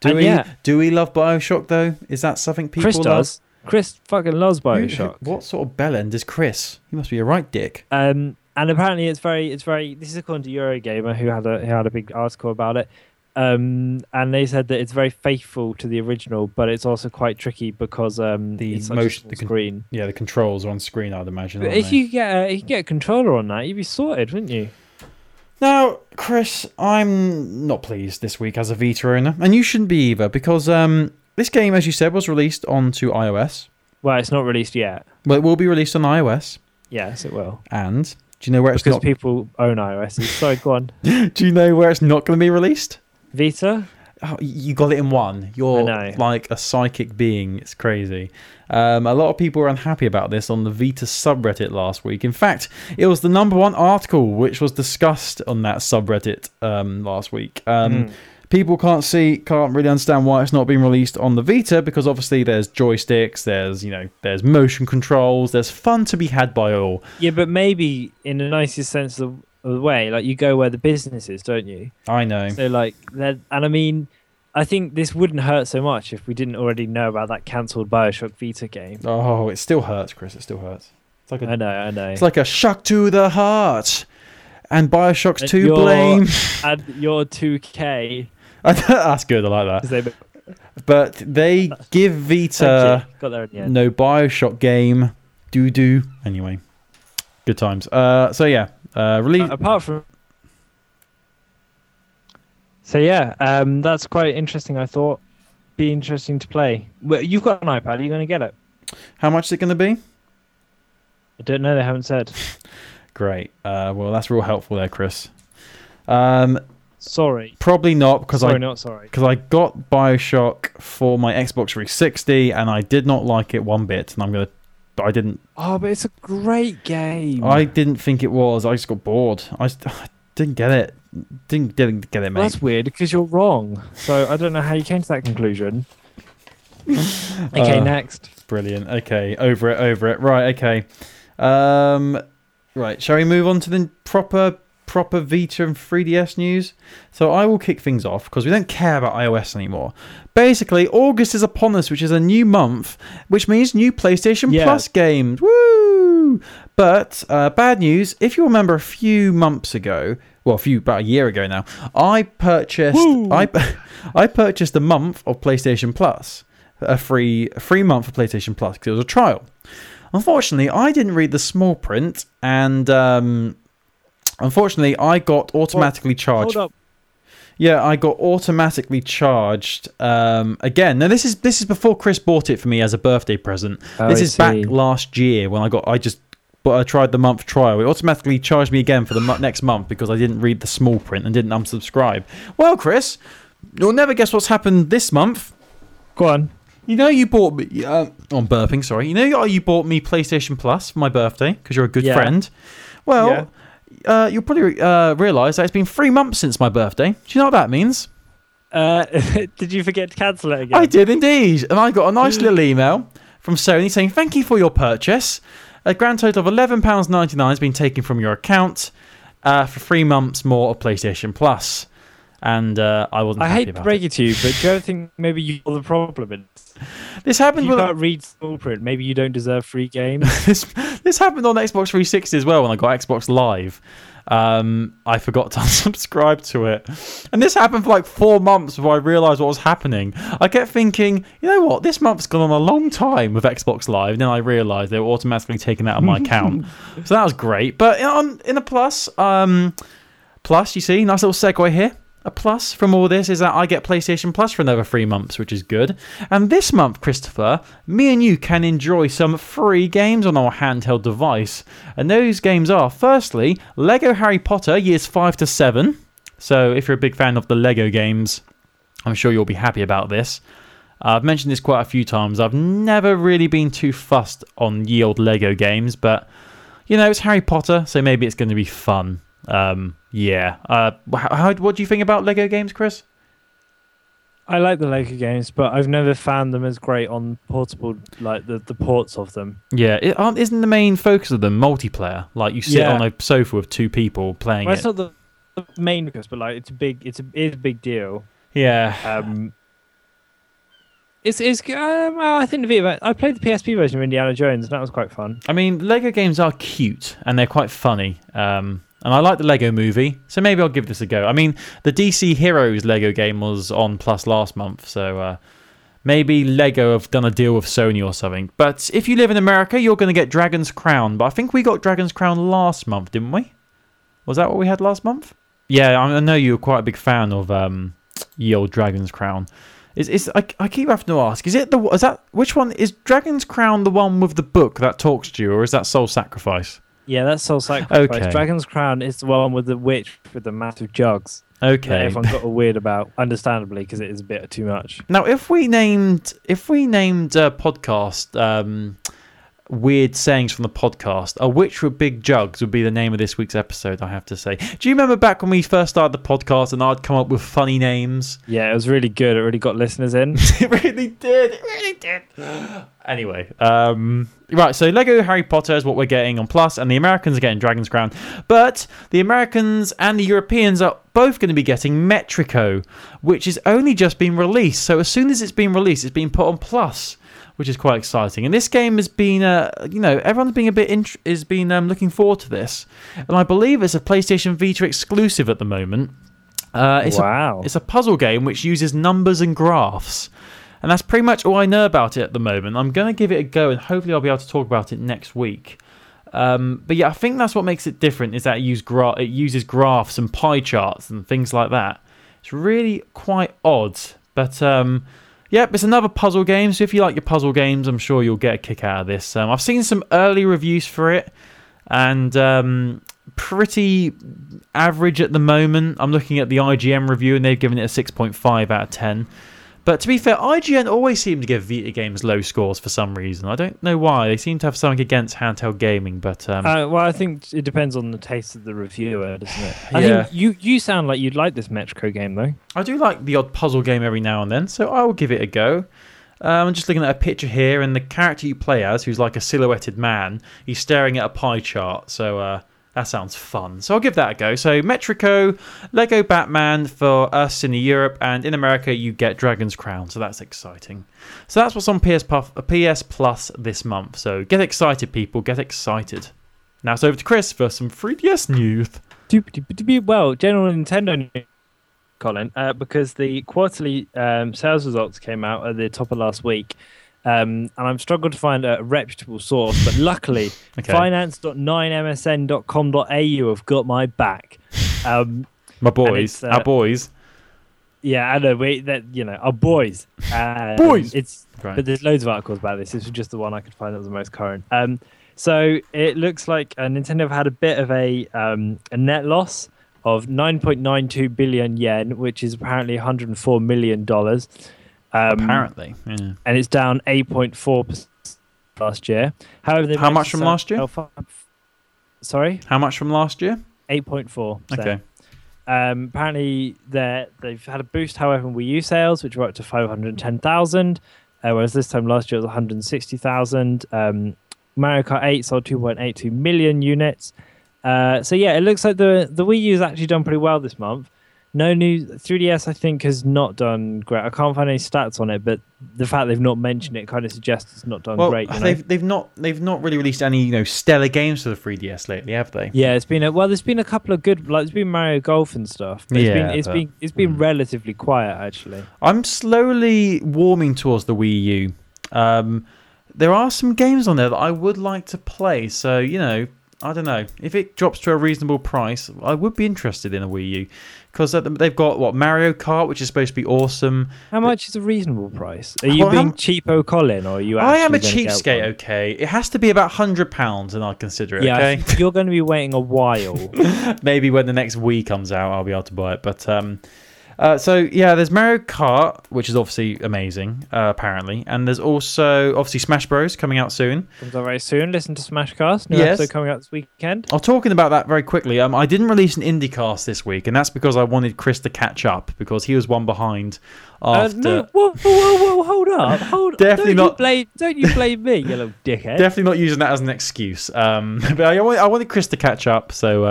Do And we yeah. do we love Bioshock though? Is that something people Chris love? does. Chris fucking loves Who- who- Bioshock. what sort of bellend is Chris? He must be a right dick. Um, and apparently it's very, it's very. This is according to Eurogamer, who had a who had a big article about it. Um, and they said that it's very faithful to the original, but it's also quite tricky because um, The motion- the con- screen. Yeah, the controls are on screen, I'd imagine. If they? you get a, if you get a controller on that, you'd be sorted, wouldn't you? Now, Chris, I'm not pleased this week as a Vita owner, and you shouldn't be either, because um, this game, as you said, was released onto iOS. Well, it's not released yet. Well, it will be released on iOS, Yes, it will. and do you know where it's Because not? people own iOS. Sorry, go on. do you know where it's not going to be released? Vita? Oh, you got it in one. You're like a psychic being. It's crazy. Um, a lot of people were unhappy about this on the Vita subreddit last week. In fact, it was the number one article which was discussed on that subreddit um, last week. Um, Mm. People can't see, can't really understand why it's not being released on the Vita because obviously there's joysticks, there's you know, there's motion controls, there's fun to be had by all. Yeah, but maybe in the nicest sense of, of the way, like you go where the business is, don't you? I know. So like, and I mean, I think this wouldn't hurt so much if we didn't already know about that cancelled Bioshock Vita game. Oh, it still hurts, Chris. It still hurts. It's like a, I know, I know. it's like a shock to the heart. And Bioshock's And to blame. and your 2K. That's good. I like that. But they give Vita the no Bioshock game. Doo doo. Anyway, good times. Uh, so yeah, uh, release. Uh, apart from. So yeah, um, that's quite interesting. I thought be interesting to play. Well, you've got an iPad. Are you going to get it? How much is it going to be? I don't know. They haven't said. Great. Uh, well, that's real helpful there, Chris. Um, Sorry. probably not because Sorry, I not sorry. because I got Bioshock for my Xbox 360 and I did not like it one bit, and I'm gonna. I didn't. Oh, but it's a great game. I didn't think it was. I just got bored. I, just, I didn't get it. Didn't didn't get it, Well, mate. that's weird because you're wrong. So I don't know how you came to that conclusion. Okay, Uh, next. Brilliant. Okay, over it, over it. Right. Okay. Um, right. Shall we move on to the proper proper Vita and 3DS news? So I will kick things off because we don't care about iOS anymore. Basically, August is upon us, which is a new month, which means new PlayStation Yeah. Plus games. Woo! But uh, bad news. If you remember, a few months ago, well, a few about a year ago now, I purchased Woo! I I purchased a month of PlayStation Plus, a free a free month of PlayStation Plus because it was a trial. Unfortunately, I didn't read the small print, and um, unfortunately, I got automatically charged. Hold up. Yeah, I got automatically charged um, again. Now this is this is before Chris bought it for me as a birthday present. Oh, this I is back last year when I got I just but I tried the month trial. It automatically charged me again for the mo- next month because I didn't read the small print and didn't unsubscribe. Well, Chris, you'll never guess what's happened this month. Go on. You know you bought me. Uh, I'm burping. Sorry. You know you bought me PlayStation Plus for my birthday because you're a good Yeah. friend. Well, uh, you'll probably uh, realise that it's been three months since my birthday. Do you know what that means? Uh, did you forget to cancel it again? I did indeed, and I got a nice little email from Sony saying thank you for your purchase. A grand total of eleven pounds ninety nine has been taken from your account uh, for three months more of PlayStation Plus, and uh, I wasn't I happy hate to about break it. it to you, but do you ever think maybe you're the problem? This happened you with can't read small print, maybe you don't deserve free games. this this happened on Xbox 360 as well when I got Xbox Live. Um, I forgot to unsubscribe to it, and this happened for like four months before I realised what was happening. I kept thinking, you know what, this month's gone on a long time with Xbox Live. And then I realised they were automatically taken out of my account, so that was great. But on in a plus, um, plus you see, nice little segue here. A plus from all this is that I get PlayStation Plus for another three months, which is good. And this month, Christopher, me and you can enjoy some free games on our handheld device. And those games are, firstly, Lego Harry Potter Years 5 to 7. So if you're a big fan of the Lego games, I'm sure you'll be happy about this. Uh, I've mentioned this quite a few times. I've never really been too fussed on ye old Lego games, but you know, it's Harry Potter, so maybe it's going to be fun. Um, yeah. Uh, how, what do you think about Lego games, Chris? I like the Lego games, but I've never found them as great on portable, like the, the ports of them. Yeah, it, aren't- isn't the main focus of them multiplayer? Like you sit Yeah. on a sofa with two people playing Well, it. it's not the, the main focus, but like it's a big, it's a, it's a big deal. yeah, Um, it's it's uh, well, I think the Vita. I played the PSP version of Indiana Jones, and that was quite fun. I mean, Lego games are cute and they're quite funny. Um, and I like the Lego movie, so maybe I'll give this a go. I mean, the DC Heroes Lego game was on Plus last month, so uh, maybe Lego have done a deal with Sony or something. But if you live in America, you're going to get Dragon's Crown. But I think we got Dragon's Crown last month, didn't we? Was that what we had last month? Yeah, I know you're quite a big fan of um, ye old Dragon's Crown. Is is I, I keep having to ask, is it the is that which one is Dragon's Crown the one with the book that talks to you, or is that Soul Sacrifice? Yeah, that's Soul Sacrifice. Okay. Dragon's Crown is the one with the witch with the massive jugs. Okay. everyone got all weird about, understandably, because it is a bit too much. Now, if we named if we named a podcast um, weird sayings from the podcast. A witch with big jugs would be the name of this week's episode, I have to say. Do you remember back when we first started the podcast and I'd come up with funny names? Yeah, it was really good. It really got listeners in. it really did. It really did. Anyway, um, right. So Lego Harry Potter is what we're getting on Plus, and the Americans are getting Dragon's Crown. But the Americans and the Europeans are both going to be getting Metrico, which is only just been released. So as soon as it's been released, it's been put on Plus. Which is quite exciting, and this game has been, uh, you know, everyone's being a bit int- is been um, looking forward to this, and I believe it's a PlayStation Vita exclusive at the moment. Uh, it's wow! A, it's a puzzle game which uses numbers and graphs. And that's pretty much all I know about it at the moment. I'm going to give it a go and hopefully I'll be able to talk about it next week. Um, but yeah, I think that's what makes it different is that it, use gra- it uses graphs and pie charts and things like that. It's really quite odd. But um, yeah, it's another puzzle game. So if you like your puzzle games, I'm sure you'll get a kick out of this. Um, I've seen some early reviews for it and um, pretty average at the moment. I'm looking at the IGN review and they've given it a 6.5 out of 10. But to be fair, IGN always seem to give Vita games low scores for some reason. I don't know why. They seem to have something against handheld gaming, but um, uh, well, I think it depends on the taste of the reviewer, doesn't it? I Yeah. think you you sound like you'd like this Metrico game though. I do like the odd puzzle game every now and then, so I will give it a go. Um, I'm just looking at a picture here, and the character you play as, who's like a silhouetted man, he's staring at a pie chart. So uh, that sounds fun. So I'll give that a go. So Metrico, Lego Batman for us in Europe, and in America you get Dragon's Crown. So that's exciting. So that's what's on PS Plus, PS Plus this month. So get excited, people. Get excited. Now it's over to Chris for some 3DS news. Well, general Nintendo news, Colin, uh, because the quarterly um, sales results came out at the top of last week. Um, and I'm struggling to find a reputable source, but luckily, Okay. finance.9msn.com.au have got my back. Um, My boys, uh, our boys. yeah, I know. We that you know, our boys. Um, Boys! It's Right. but there's loads of articles about this. This was just the one I could find that was the most current. Um, so it looks like uh, Nintendo have had a bit of a um, a net loss of 9.92 billion yen, which is apparently 104 million dollars. Um, Apparently, yeah. and it's down 8.4 percent last year. However, they How much from last year? Sorry, How much from last year? 8.4. Okay. Um, apparently, they they've had a boost, however, in Wii U sales, which were up to 510,000, uh, whereas this time last year it was 160,000. Um, Mario Kart 8 sold 2.82 million units. Uh, so yeah, it looks like the the Wii U's actually done pretty well this month. No new 3DS, I think, has not done great. I can't find any stats on it, but the fact they've not mentioned it kind of suggests it's not done Well, great. They've they've not they've not really released any you know stellar games for the 3DS lately, have they? Yeah, it's been a well. There's been a couple of good, like there's been Mario Golf and stuff. But it's Yeah, been it's but- been it's been mm. relatively quiet actually. I'm slowly warming towards the Wii U. Um, there are some games on there that I would like to play. So you know, I don't know if it drops to a reasonable price, I would be interested in a Wii U because they've got what Mario Kart, which is supposed to be awesome. How much is a reasonable price? Are you Well, being I'm- cheapo, Colin, or are you? I am a cheapskate. Okay, it has to be about hundred pounds, and I'll consider it. Yeah, okay. you're going to be waiting a while. maybe when the next Wii comes out, I'll be able to buy it. But um, uh, so yeah, there's Mario Kart, which is obviously amazing, uh, apparently, and there's also obviously Smash Bros coming out soon. Comes out very soon. Listen to Smashcast. New Yes. episode coming out this weekend. I'm talking about that very quickly. Um, I didn't release an IndieCast this week, and that's because I wanted Chris to catch up because he was one behind. Uh, After no, whoa, whoa, whoa, hold up, hold. Definitely don't not- You blame, don't you blame me, you little dickhead? definitely not using that as an excuse. Um, but I, I wanted Chris to catch up, so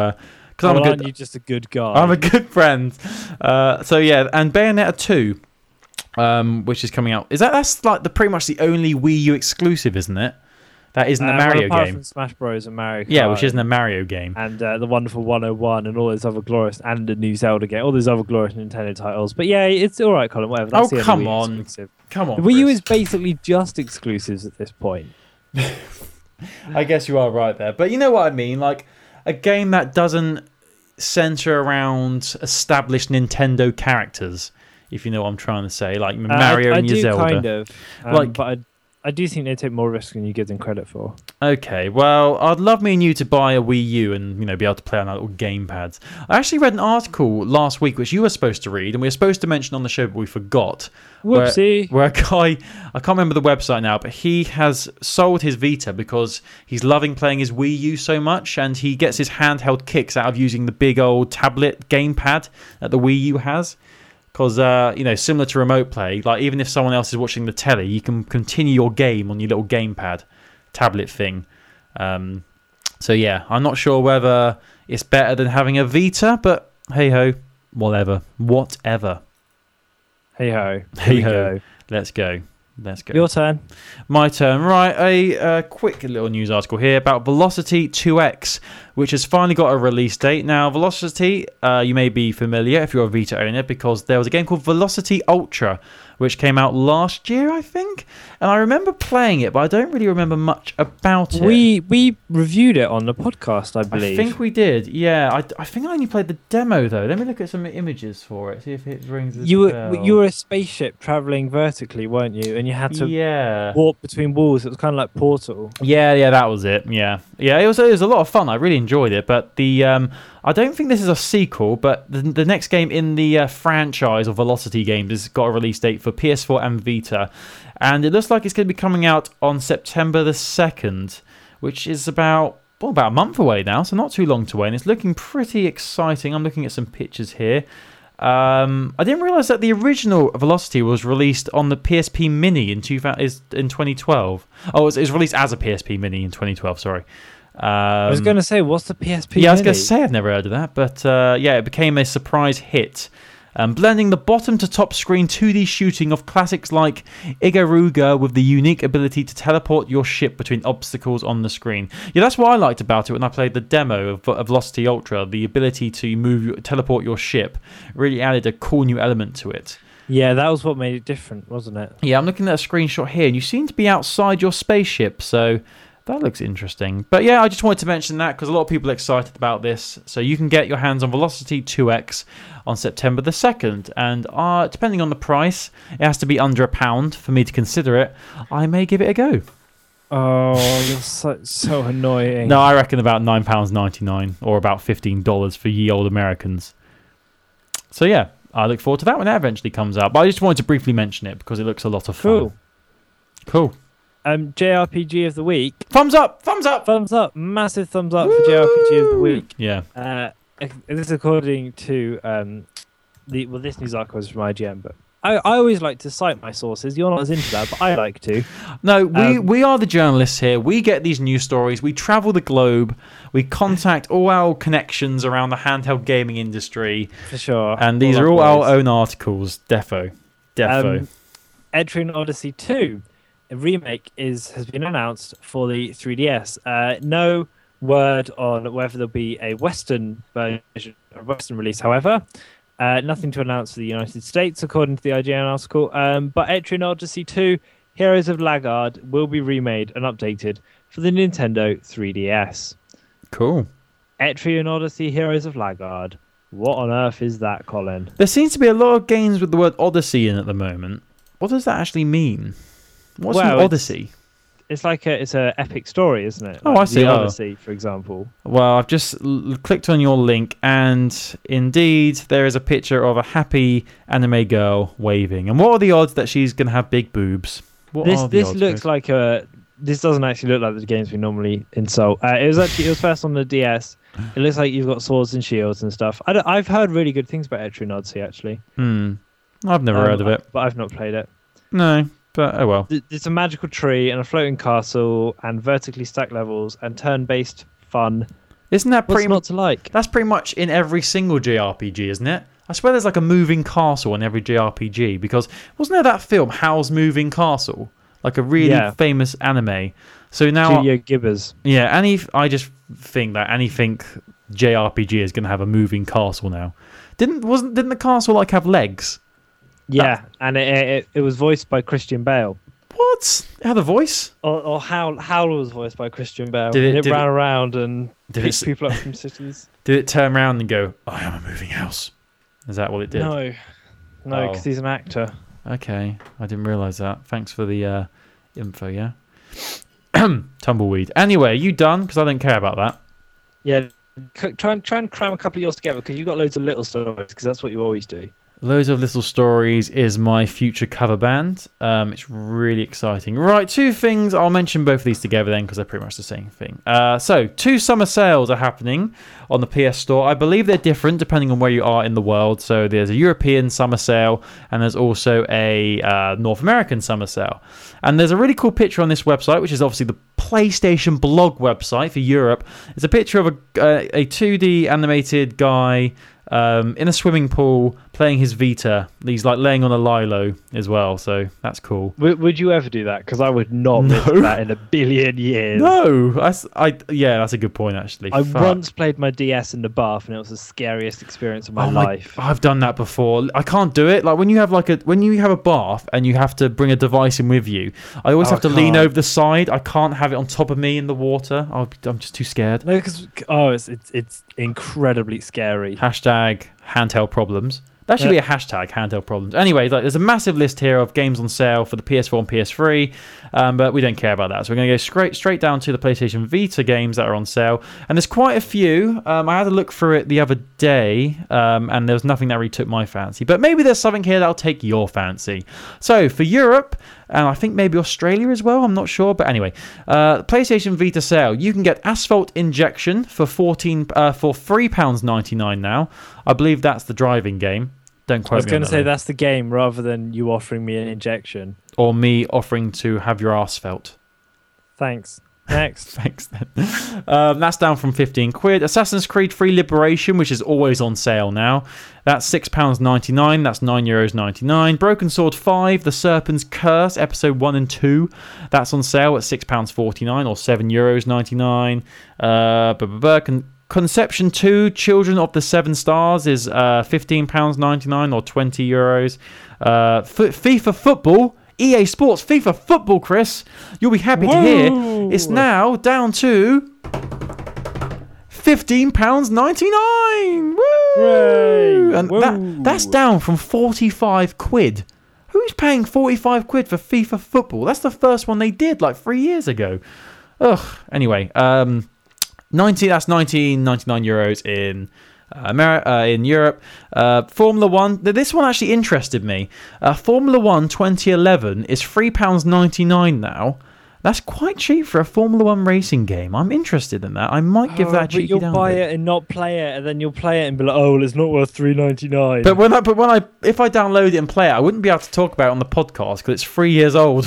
because I'm a good. Aren't you just a good guy? I'm a good friend. Uh, so yeah, and Bayonetta two, um, which is coming out. Is that that's like the pretty much the only Wii U exclusive, isn't it? That isn't Uh, a well, Mario apart game. From Smash Bros. and Mario. Yeah, which isn't a Mario game. and uh, the wonderful 101 and all those other glorious and the new Zelda game, all those other glorious Nintendo titles. But yeah, it's all right, Colin. Whatever. That's Oh, the come on. exclusive. Come on, The Wii U Chris. is basically just exclusives at this point. I guess you are right there, but you know what I mean. Like a game that doesn't center around established Nintendo characters. If you know what I'm trying to say, like Uh, Mario I, I and your do Zelda. kind of, um, Like- but I, I do think they take more risk than you give them credit for. Okay, well, I'd love me and you to buy a Wii U and you know be able to play on our little gamepads. I actually read an article last week which you were supposed to read and we were supposed to mention on the show, but we forgot. where- Whoopsie. Where, a guy, I can't remember the website now, but he has sold his Vita because he's loving playing his Wii U so much, and he gets his handheld kicks out of using the big old tablet gamepad that the Wii U has because uh, you know similar to remote play like even if someone else is watching the telly you can continue your game on your little gamepad tablet thing. Um, so yeah i'm not sure whether it's better than having a vita but hey ho whatever. Whatever. Hey ho. hey ho, go. let's go let's go Your turn. my turn. Right, a uh, quick little news article here about Velocity 2X, which has finally got a release date. Now, Velocity, uh, you may be familiar if you're a Vita owner, because there was a game called Velocity Ultra, which came out last year, I think. And I remember playing it, but I don't really remember much about it. We we reviewed it on the podcast, I believe. I think we did. Yeah, I, I think I only played the demo though. Let me look at some images for it. See if it rings. You were bell. you were a spaceship traveling vertically, weren't you? And you had to Yeah. walk between walls. It was kind of like Portal. Yeah, yeah, that was it. Yeah, yeah, it was it was a lot of fun. I really enjoyed it. But the um, I don't think this is a sequel. But the, the next game in the uh, franchise of Velocity games has got a release date for PS4 and Vita, and it looks like it's going to be coming out on September the second, which is about well about a month away now. So not too long to wait. And it's looking pretty exciting. I'm looking at some pictures here. Um, I didn't realize that the original Velocity was released on the PSP Mini in 2000, is in 2012. Oh, it was, it was released as a PSP Mini in 2012. Sorry. Um, I was going to say, what's the PSP? yeah, I was going to say I've never heard of that, but uh, yeah, it became a surprise hit. Um, blending the bottom to top screen 2D shooting of classics like Ikaruga with the unique ability to teleport your ship between obstacles on the screen. Yeah, that's what I liked about it when I played the demo of, of Velocity Ultra. The ability to move, teleport your ship really added a cool new element to it. Yeah, that was what made it different, wasn't it? Yeah, I'm looking at a screenshot here, and you seem to be outside your spaceship, so that looks interesting. But yeah, I just wanted to mention that because a lot of people are excited about this. So you can get your hands on Velocity 2X on September the 2nd, and uh, depending on the price, it has to be under a pound for me to consider it. I may give it a go. Oh, you're so so annoying. No, I reckon about £9.99 or about $15 for ye old Americans. So yeah, I look forward to that when that eventually comes out. But I just wanted to briefly mention it because it looks a lot of fun. Cool. Cool. Um, JRPG of the week. Thumbs up! Thumbs up! Thumbs up, massive thumbs up for JRPG of the week. Yeah. Uh, this is according to um, the well, this news article is from IGN, but I, I always like to cite my sources. You're not as into that, but I like to. No, we, Um, we are the journalists here. We get these news stories. We travel the globe. We contact all our connections around the handheld gaming industry. For sure. And these All are our all our own articles. Defo. Defo. Um, Etrian Odyssey 2, a remake, is has been announced for the 3DS. Uh, no word on whether there'll be a Western version, a Western release. However, uh, nothing to announce for the United States, according to the IGN article. Um, but Etrian Odyssey 2, Heroes of Lagaard, will be remade and updated for the Nintendo 3DS. cool. Etrian Odyssey, Heroes of Lagaard. What on earth is that, Colin? There seems to be a lot of games with the word Odyssey in at the moment. What does that actually mean? What's Well, an Odyssey? It's like a it's an epic story, isn't it? Oh, Like I see. The Oh. Odyssey, for example. Well, I've just l- clicked on your link, and indeed, there is a picture of a happy anime girl waving. And what are the odds that she's going to have big boobs? What this this odds, looks like a this doesn't actually look like the games we normally insult. Uh, it was actually it was first on the DS. It looks like you've got swords and shields and stuff. I have heard really good things about Etrian Odyssey actually. Hmm. I've never Um, heard of it. but I've not played it. No, but oh well. Th- It's a magical tree and a floating castle and vertically stacked levels and turn-based fun. Isn't that What's pretty not much? to like? That's pretty much in every single JRPG, isn't it? I swear there's like a moving castle in every JRPG because wasn't there that film Howl's Moving Castle, like a really Yeah. famous anime? So now, Studio Gibbers. yeah, any I just think that anything JRPG is going to have a moving castle now. Didn't wasn't didn't the castle like have legs? Yeah, and it, it it was voiced by Christian Bale. What? How the voice? Or, or Howl, Howl was voiced by Christian Bale. Did it- and it did ran it- around and Did picked it, people up from cities. did it turn around and go, "I am a moving house"? Is that what it did? No, no, because Oh. he's an actor. Okay, I didn't realize that. Thanks for the uh, info. Yeah. Tumbleweed. Anyway, you done? Because I don't care about that. Yeah, c- try and try and cram a couple of yours together because you've got loads of little stories because that's what you always do. Loads of Little Stories is my future cover band. Um, it's really exciting. Right, two things. I'll mention both of these together then because they're pretty much the same thing. Uh, so, two summer sales are happening on the PS Store. I believe they're different depending on where you are in the world. So, there's a European summer sale and there's also a uh, North American summer sale. And there's a really cool picture on this website, which is obviously the PlayStation blog website for Europe. It's a picture of a, uh, a 2D animated guy um, in a swimming pool playing his Vita. He's like laying on a lilo as well, so that's cool. Would, would you ever do that? Because I would not No. risk that in a billion years. No, that's I. Yeah, that's a good point actually. I Fuck. once played my DS in the bath, and it was the scariest experience of my Oh my- life. I've done that before. I can't do it. Like when you have like a when you have a bath and you have to bring a device in with you. I always Oh, have to lean over the side. I can't have it on top of me in the water. I'll, I'm just too scared. No, because oh, it's, it's it's incredibly scary. Hashtag handheld problems. That should be a hashtag handheld problems. Anyway, like, there's a massive list here of games on sale for the PS4 and PS3, um, but we don't care about that. So we're going to go straight straight down to the PlayStation Vita games that are on sale, and there's quite a few. Um, I had a look through it the other day, um, and there was nothing that really took my fancy. But maybe there's something here that'll take your fancy. So for Europe, and I think maybe Australia as well. I'm not sure, but anyway, uh, PlayStation Vita sale. You can get Asphalt Injection for fourteen uh, for three pounds ninety nine now. I believe that's the driving game. Don't I quote was me on going to say though. that's the game rather than you offering me an injection. or me offering to have your ass felt. Thanks. Next. Thanks. Then. Um, that's down from 15 quid. Assassin's Creed Free Liberation, which is always on sale now. That's £6.99. That's €9.99. Broken Sword 5, The Serpent's Curse, Episode 1 and 2. That's on sale at £6.49 or €7.99. Uh, Conception 2, Children of the Seven Stars is uh, £15.99 or 20 euros. Uh, F- FIFA Football, EA Sports FIFA Football, Chris. You'll be happy to hear it's now down to fifteen pounds ninety nine. Woo! And Woo. that that's down from forty five quid. Who's paying forty five quid for FIFA football? That's the first one they did like three years ago. Ugh. Anyway, um, ninety. That's nineteen ninety nine euros in. Uh, Ameri- uh, in Europe, uh, Formula One. th- This one actually interested me. Uh, Formula One 2011 is three pounds ninety nine now. That's quite cheap for a Formula One racing game. I'm interested in that. I might give Oh, that a but you'll buy it and not play it, and then you'll play it and be like, "Oh, well, it's not worth three ninety nine. But when I but when I if I download it and play it, I wouldn't be able to talk about it on the podcast because it's three years old.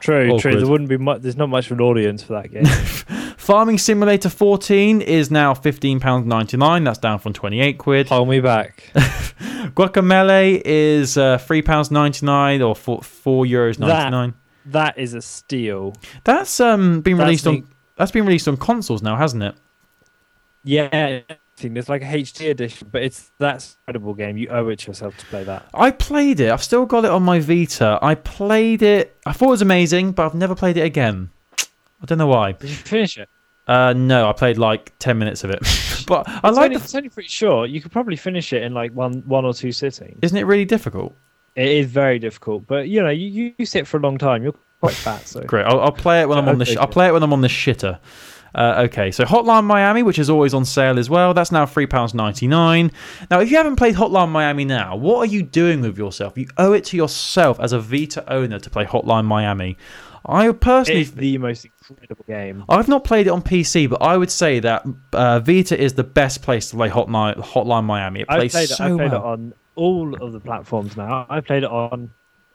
true, awkward. true. There wouldn't be much. There's not much of an audience for that game. Farming Simulator 14 is now fifteen pounds ninety nine. That's down from twenty eight quid. Hold me back. Guacamelee is uh, three pounds ninety nine or four four euros ninety nine. That is a steal. That's um been That's released on that's been released on consoles now, hasn't it? Yeah, there's like a HD edition, but it's that's an incredible game. You owe it to yourself to play that. I played it. I've still got it on my Vita. I played it. I thought it was amazing, but I've never played it again. I don't know why. Did you finish it? Uh, no, I played like ten minutes of it, but I It's like. only, The, it's only pretty short. You could probably finish it in like one one or two sittings. isn't it really difficult? It is very difficult, but you know, you, you, you sit for a long time. You're quite fat, so Great. I'll, I'll play it when I'm on the. Sh- I'll play it when I'm on the shitter. Uh, okay, so Hotline Miami, which is always on sale as well, that's now three pounds ninety nine. Now, if you haven't played Hotline Miami now, what are you doing with yourself? You owe it to yourself as a Vita owner to play Hotline Miami. I personally, it's the most incredible game. I've not played it on PC, but I would say that uh, Vita is the best place to play Hotline Hotline Miami. It I plays played, it, so I played well. it on all of the platforms now. I played it on,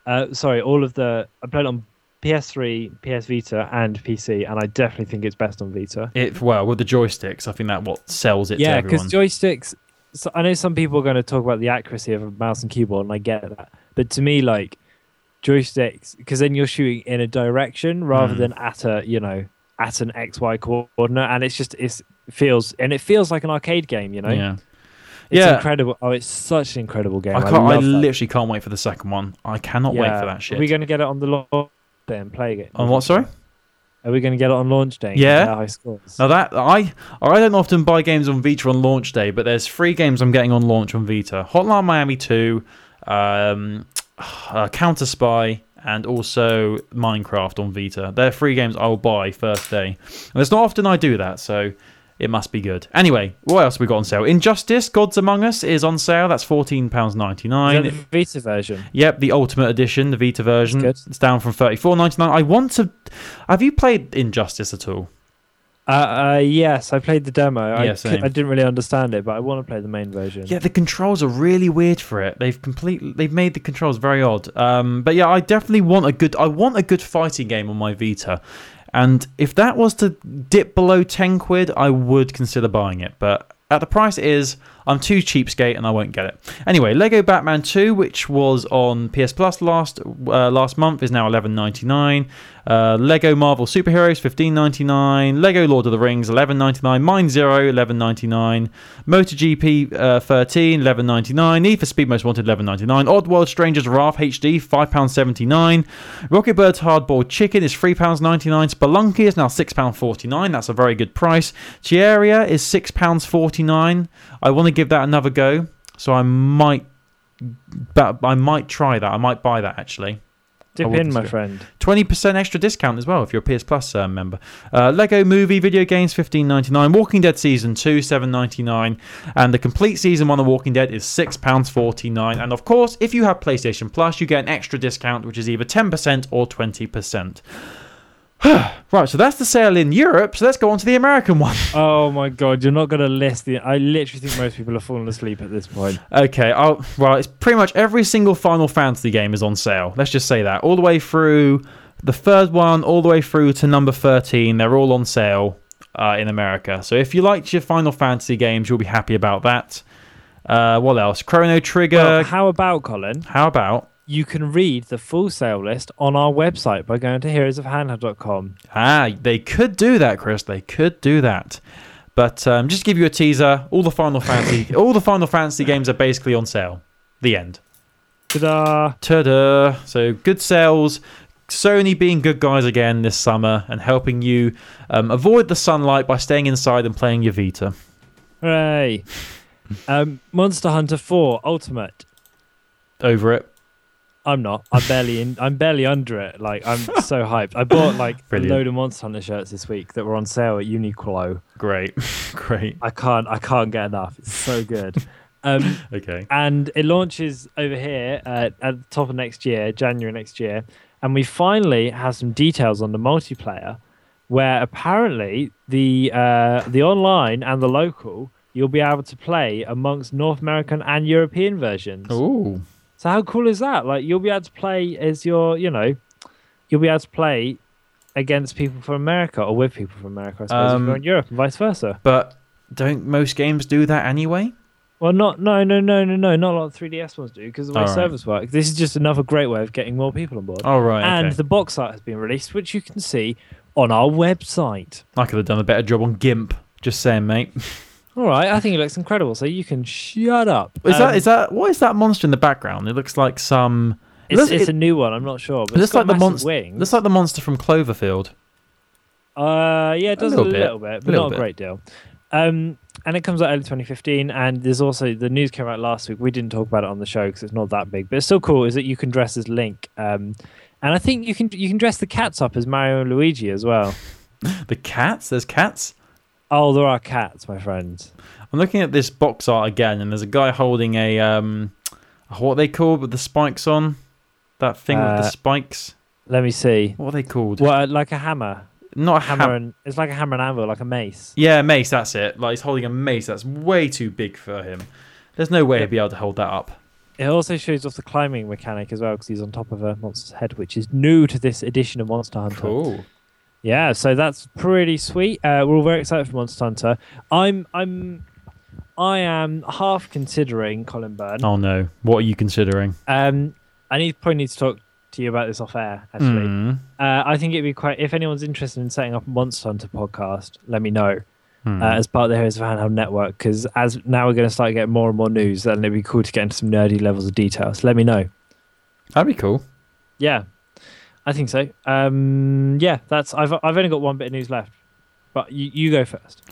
uh, sorry, all of the. I played it on PS3, PS Vita, and PC, and I definitely think it's best on Vita. It well with the joysticks. I think that what sells it yeah, because joysticks. So I know some people are going to talk about the accuracy of a mouse and keyboard, and I get that. But to me, like joysticks, because then you're shooting in a direction rather Mm. than at a, you know, at an X Y coordinate, and it's just it's feels and it feels like an arcade game. You know, yeah, it's Yeah. incredible. Oh, it's such an incredible game. I can't. I, love that. literally can't wait for the second one. I cannot wait for that shit. Are we going to get it on the launch day and play it? On what? Sorry. Are we going to get it on launch day? Yeah. High scores. Now that I I don't often buy games on Vita on launch day, but there's three games I'm getting on launch on Vita: Hotline Miami 2, um, uh, Counter Spy, and also Minecraft on Vita. They're free games I will buy first day. And it's not often I do that, so it must be good. Anyway, what else have we got on sale? Injustice Gods Among Us is on sale. That's £14.99. The Vita version? Yep, the Ultimate Edition, the Vita version. It's down from thirty four ninety nine. I want to. Have you played Injustice at all? Uh, uh, yes, I played the demo. I, Yeah, same. I didn't really understand it, but I want to play the main version. Yeah, the controls are really weird for it. They've completely they've made the controls very odd. Um, but yeah, I definitely want a good I want a good fighting game on my Vita. And if that was to dip below 10 quid, I would consider buying it. But at the price it is, I'm too cheapskate and I won't get it. Anyway, Lego Batman 2, which was on PS Plus last uh, last month, is now 11.99. Uh, Lego Marvel Superheroes 15.99. Lego Lord of the Rings 11.99. Mine Zero 11.99. MotoGP uh, 13 11.99. Need for Speed Most Wanted 11.99. Oddworld Strangers Wrath HD 5.79. Rocket Bird's Hardboiled Chicken is £3.99. Spelunky is now £6.49. That's a very good price. Chiaria is £6.49. I want to give that another go, so I might. But I might try that. I might buy that actually. Dip in, my friend. Twenty percent extra discount as well if you're a PS Plus uh, member. Uh, Lego Movie video games fifteen ninety nine. Walking Dead season two seven ninety nine, and the complete season one of Walking Dead is six pounds forty nine. And of course, if you have PlayStation Plus, you get an extra discount, which is either ten percent or twenty percent. right, so that's the sale in Europe. So let's go on to the American one. Oh my god, you're not going to list the. I literally think most people have fallen asleep at this point. Okay, I'll, well, it's pretty much every single Final Fantasy game is on sale. Let's just say that. All the way through the third one, all the way through to number 13, they're all on sale uh, in America. So if you liked your Final Fantasy games, you'll be happy about that. Uh, what else? Chrono Trigger. Well, how about, Colin? How about? You can read the full sale list on our website by going to heroesofhandheld.com. Ah, they could do that, Chris. They could do that. But um, just to give you a teaser, all the Final Fantasy, all the Final Fantasy games are basically on sale. The end. Ta-da! Ta-da! So good sales. Sony being good guys again this summer and helping you um, avoid the sunlight by staying inside and playing your Vita. Hooray! um, Monster Hunter 4 Ultimate. Over it. I'm not. I'm barely in. I'm barely under it. Like I'm so hyped. I bought like Brilliant. a load of Monster Hunter shirts this week that were on sale at Uniqlo. Great, great. I can't. I can't get enough. It's so good. Um, Okay. and it launches over here uh, at the top of next year, January next year, and we finally have some details on the multiplayer, where apparently the uh, the online and the local you'll be able to play amongst North American and European versions. Ooh. So how cool is that? Like you'll be able to play as your, you know, you'll be able to play against people from America or with people from America, I suppose, Um, if you're in Europe and vice versa. But don't most games do that anyway? Well, not no no no no no not a lot of 3DS ones do because the way All right. servers work. This is just another great way of getting more people on board. Oh right. and okay. the box art has been released, which you can see on our website. I could have done a better job on GIMP. Just saying, mate. All right, I think it looks incredible. So you can shut up. Is Um, that is that what is that monster in the background? It looks like some. It It's, looks, it's it a new one. I'm not sure, but looks it's got like the monster- looks like the monster from Cloverfield. Uh, yeah, it does a little little, bit. bit, but Little not bit. a great deal. Um, and it comes out early 2015. And there's also the news came out last week. We didn't talk about it on the show because it's not that big, but it's still cool. Is that you can dress as Link, um, and I think you can you can dress the cats up as Mario and Luigi as well. The cats. There's cats. Oh, there are cats, my friends. I'm looking at this box art again, and there's a guy holding a um, what are they called with the spikes on? That thing with the Uh, spikes. Let me see. What are they called? Well, like a hammer, Not a hammer, hammer. and it's like a hammer and anvil, like a mace. Yeah, mace. That's it. Like he's holding a mace. That's way too big for him. There's no way he'd be able to hold that up. It also shows off the climbing mechanic as well because he's on top of a monster's head, which is new to this edition of Monster Hunter. Cool. Yeah, so that's pretty sweet. Uh, we're all very excited for Monster Hunter. I'm, I'm, I am half considering Colin Byrne. Oh no. What are you considering? Um, I need probably need to talk to you about this off air. Actually, Hmm. uh, I think it'd be quite. If anyone's interested in setting up a Monster Hunter podcast, let me know Hmm. uh, as part of the Heroes of Handheld Network. Because as now we're going to start getting more and more news, and it'd be cool to get into some nerdy levels of detail. So let me know. That'd be cool. Yeah, I think so. Um, yeah, that's. I've I've only got one bit of news left, but you, you go first.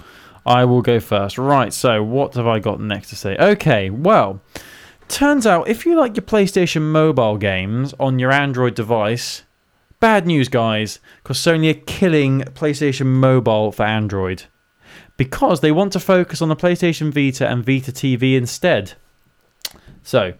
I will go first. Right, so what have I got next to say? Okay, well, Turns out, if you like your PlayStation mobile games on your Android device, bad news, guys, because Sony are killing PlayStation Mobile for Android because they want to focus on the PlayStation Vita and Vita TV instead. So,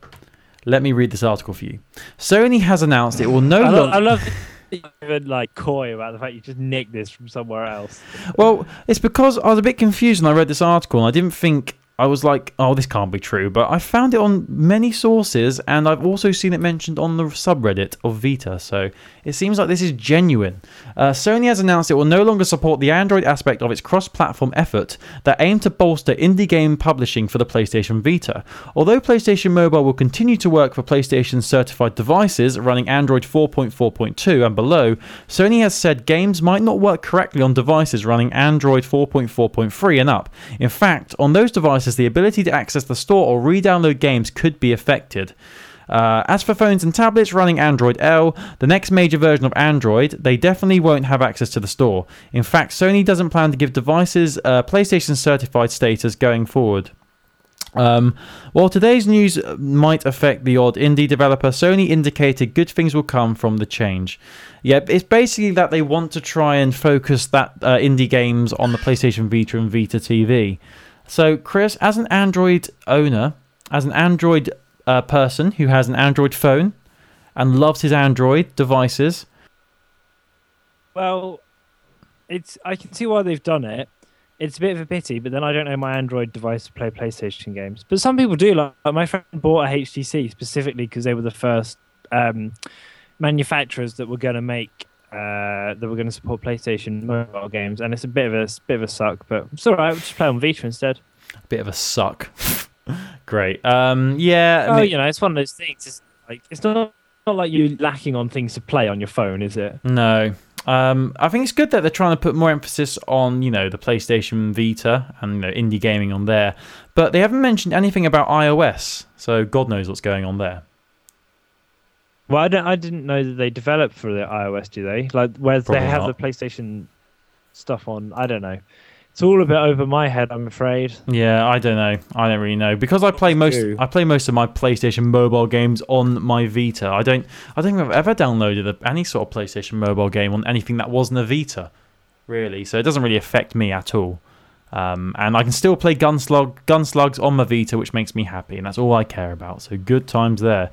let me read this article for you. Sony has announced it will no I, longer. I love that you're even like coy about the fact you just nicked this from somewhere else. Well, it's because I was a bit confused when I read this article and I didn't think I was like, oh, this can't be true. But I found it on many sources and I've also seen it mentioned on the subreddit of Vita. So it seems like this is genuine. Uh, Sony has announced it will no longer support the Android aspect of its cross platform effort that aimed to bolster indie game publishing for the PlayStation Vita. Although PlayStation Mobile will continue to work for PlayStation certified devices running Android 4.4.2 and below, Sony has said games might not work correctly on devices running Android 4.4.3 and up. In fact, on those devices, the ability to access the store or re download games could be affected. Uh, as for phones and tablets running Android L, the next major version of Android, they definitely won't have access to the store. In fact, Sony doesn't plan to give devices uh, PlayStation certified status going forward. Um, while today's news might affect the odd indie developer, Sony indicated good things will come from the change. Yeah, it's basically that they want to try and focus that uh, indie games on the PlayStation Vita and Vita TV. So, Chris, as an Android owner, as an Android uh, person who has an Android phone and loves his Android devices, Well, it's I can see why they've done it. It's a bit of a pity, but then I don't know my Android device to play PlayStation games. But some people do. Like, like my friend bought a HTC specifically because they were the first um, manufacturers that were going to make uh, that were going to support PlayStation mobile games, and it's a bit of a bit of a suck, but it's all right. We'll just play on Vita instead. A bit of a suck. Great. Um, yeah. I oh, you know, it's one of those things. It's like it's not not like you lacking on things to play on your phone, is it? No. Um, I think it's good that they're trying to put more emphasis on, you know, the PlayStation Vita and you know, indie gaming on there. But they haven't mentioned anything about iOS, so God knows what's going on there. Well, I don't. I didn't know that they develop for the iOS. Do they? Like, where Probably they have not. the PlayStation stuff on? I don't know. It's all a bit over my head. I'm afraid. Yeah, I don't know. I don't really know because I play most. do? I play most of my PlayStation mobile games on my Vita. I don't. I don't think I've ever downloaded a, any sort of PlayStation mobile game on anything that wasn't a Vita, really. So it doesn't really affect me at all. Um, and I can still play Gunslug, Gunslugs on my Vita, which makes me happy, and that's all I care about. So good times there.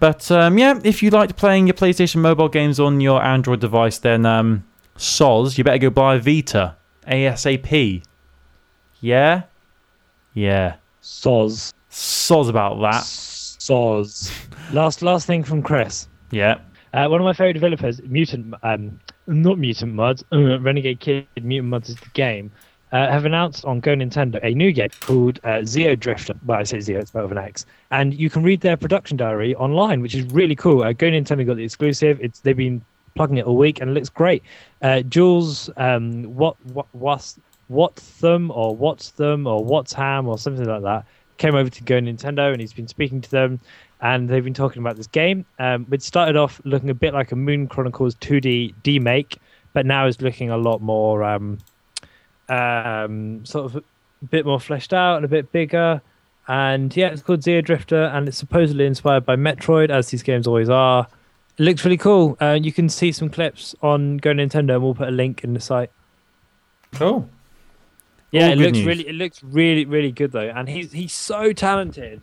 But um, yeah, if you liked playing your PlayStation mobile games on your Android device, then um, soz, you better go buy a Vita ASAP. Yeah, yeah. Soz. Soz about that. Soz. Last last thing from Chris. Yeah. Uh, one of my favorite developers, Mutant, um, not Mutant Mudds, uh, Renegade Kid, Mutant Mudds is the game, uh, have announced on Go Nintendo a new game called uh, Xeodrifter. Well, I say Zeo, it's spelled with an X. And you can read their production diary online, which is really cool. Uh, Go Nintendo got the exclusive. It's they've been plugging it all week, and it looks great. Uh, Jules, um, what what what's what them or what's them or what's ham or something like that came over to Go Nintendo, and he's been speaking to them and they've been talking about this game. Um, it started off looking a bit like a Moon Chronicles 2D demake, but now is looking a lot more um, um, sort of a bit more fleshed out and a bit bigger. And yeah, it's called Xeodrifter, and it's supposedly inspired by Metroid, as these games always are. It looks really cool. Uh, you can see some clips on Go Nintendo, and we'll put a link in the site. Cool. Yeah, All it looks news. really, it looks really, really good though, and he's he's so talented.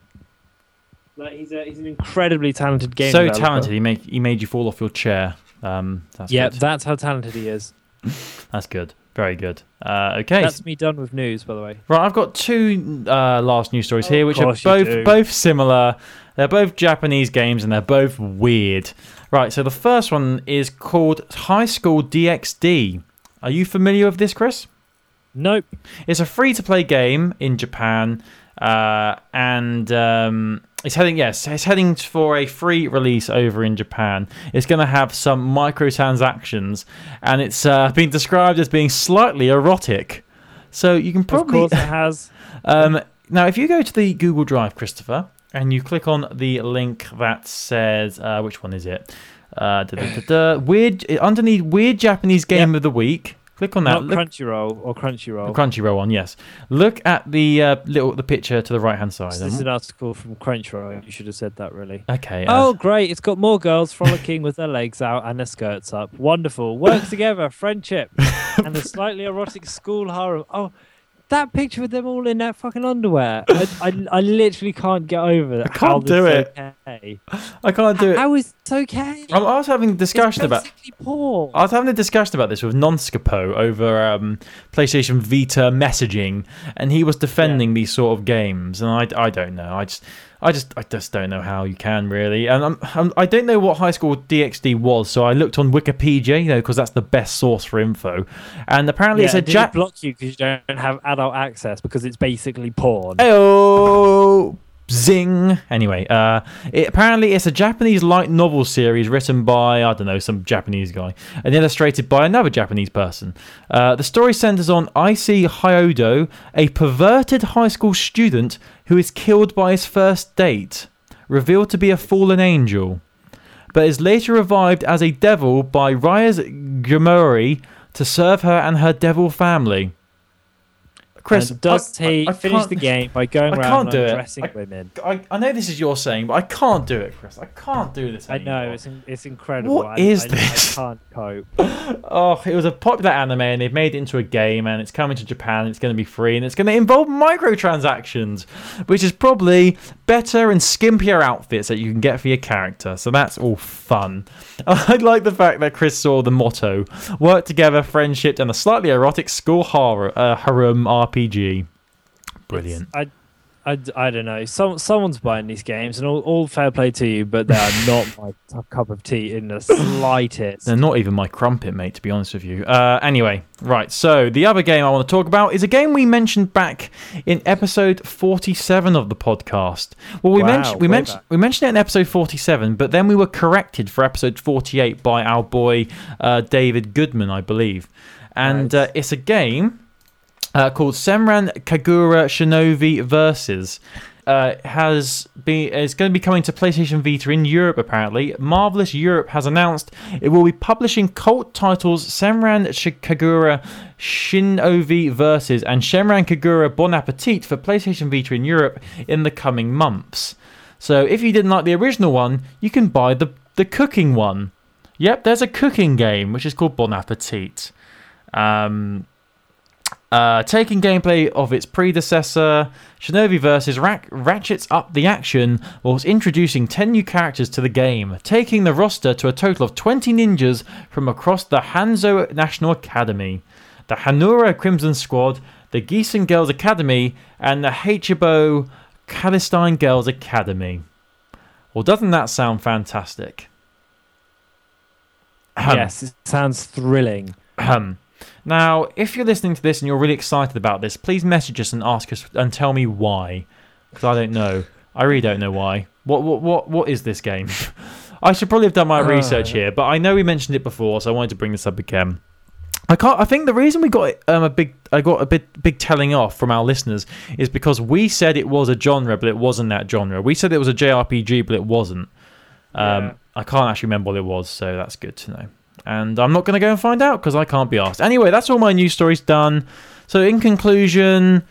Like he's a, he's an incredibly talented game. so developer. talented. He made he made you fall off your chair. Um, that's Yeah, good. that's how talented he is. that's good. Very good. Uh, okay. That's me done with news, by the way. Right, I've got two uh, last news stories Of here, which are both both similar. They're both Japanese games, and they're both weird. Right, so the first one is called High School DxD. Are you familiar with this, Chris? Nope. It's a free-to-play game in Japan, uh, and um, it's heading yes, it's heading for a free release over in Japan. It's going to have some microtransactions, and it's uh, been described as being slightly erotic. So you can probably Of course it has. um, now, if you go to the Google Drive, Christopher, and you click on the link that says, uh, which one is it? Uh, da, da, da, weird underneath weird Japanese game of the week. Click on that. Not Look, Crunchyroll or Crunchyroll. the Crunchyroll one, yes. Look at the uh, little the picture to the right hand side. this is an article from Crunchyroll. You should have said that, really. Okay. uh, Oh, great. It's got more girls frolicking with their legs out and their skirts up. Wonderful. Work together, friendship, and a slightly erotic school harem. Oh, that picture with them all in that fucking underwear. I, I, I literally can't get over that. I can't do it. Okay. I can't do it. How is it okay? I I was having a discussion about. porn. I was having a discussion about this with Nonscapo over um, PlayStation Vita messaging, and he was defending these sort of games, and I, I don't know. I just, I just, I just don't know how you can really, and I'm, I'm, I don't know what High School DxD was, so I looked on Wikipedia, you know, because that's the best source for info, and apparently yeah, it's a Jack block you because you don't have adult access because it's basically porn. Oh, zing. Anyway, uh, it, apparently it's a Japanese light novel series written by I don't know some Japanese guy and illustrated by another Japanese person. Uh, the story centers on Issei Hyodo, a perverted high school student who is killed by his first date, revealed to be a fallen angel, but is later revived as a devil by Rias Gomori to serve her and her devil family. Chris, and does I- he I- I finish the game by going around can't and undressing I- women? I, I know this is your saying, but I can't do it, Chris. I can't do this I know it's in- it's incredible. What is this? I can't cope. Oh, it was a popular anime, and they've made it into a game, and it's coming to Japan. It's going to be free, and it's going to involve microtransactions, which is probably better and skimpier outfits that you can get for your character. So that's all fun. I like the fact that Chris saw the motto: "Work together, friendship, and a slightly erotic school horror uh, harem RPG." Brilliant. I, I, I don't know. Some someone's buying these games, and all, all fair play to you, but they are not my t- cup of tea in the slightest. They're not even my crumpet, mate, to be honest with you. Uh, anyway, right. So, the other game I want to talk about is a game we mentioned back in episode 47 of the podcast. Well, we, Wow, mentioned we, mentioned back. we mentioned it in episode 47, but then we were corrected for episode 48 by our boy uh, David Goodman, I believe. And Right. uh, it's a game uh, called Senran Kagura Shinobi Versus. Uh, has been is going to be coming to PlayStation Vita in Europe. Apparently, Marvelous Europe has announced it will be publishing cult titles Senran Kagura Shinobi Versus and Senran Kagura Bon Appetit for PlayStation Vita in Europe in the coming months. So, if you didn't like the original one, you can buy the the cooking one. Yep, there's a cooking game which is called Bon Appetit. Um, uh, taking gameplay of its predecessor, Shinobi vs. Ra- ratchets up the action whilst introducing 10 new characters to the game, taking the roster to a total of 20 ninjas from across the Hanzo National Academy, the Homura Crimson Squad, the Gessen Girls Academy, and the Hachibo Palestine Girls Academy. Well, doesn't that sound fantastic? Ahem. yes, it sounds thrilling. Ahem. Now, if you're listening to this and you're really excited about this, please message us and ask us and tell me why, because I don't know. I really don't know why. What what what what is this game? I should probably have done my Uh. research here, but I know we mentioned it before, so I wanted to bring this up again. I can't. I think the reason we got um, a big, I got a bit big telling off from our listeners is because we said it was a genre, but it wasn't that genre. We said it was a JRPG, but it wasn't. Um, Yeah. I can't actually remember what it was, so that's good to know. And I'm not going to go and find out because I can't be asked. Anyway, that's all my news stories done. So in conclusion,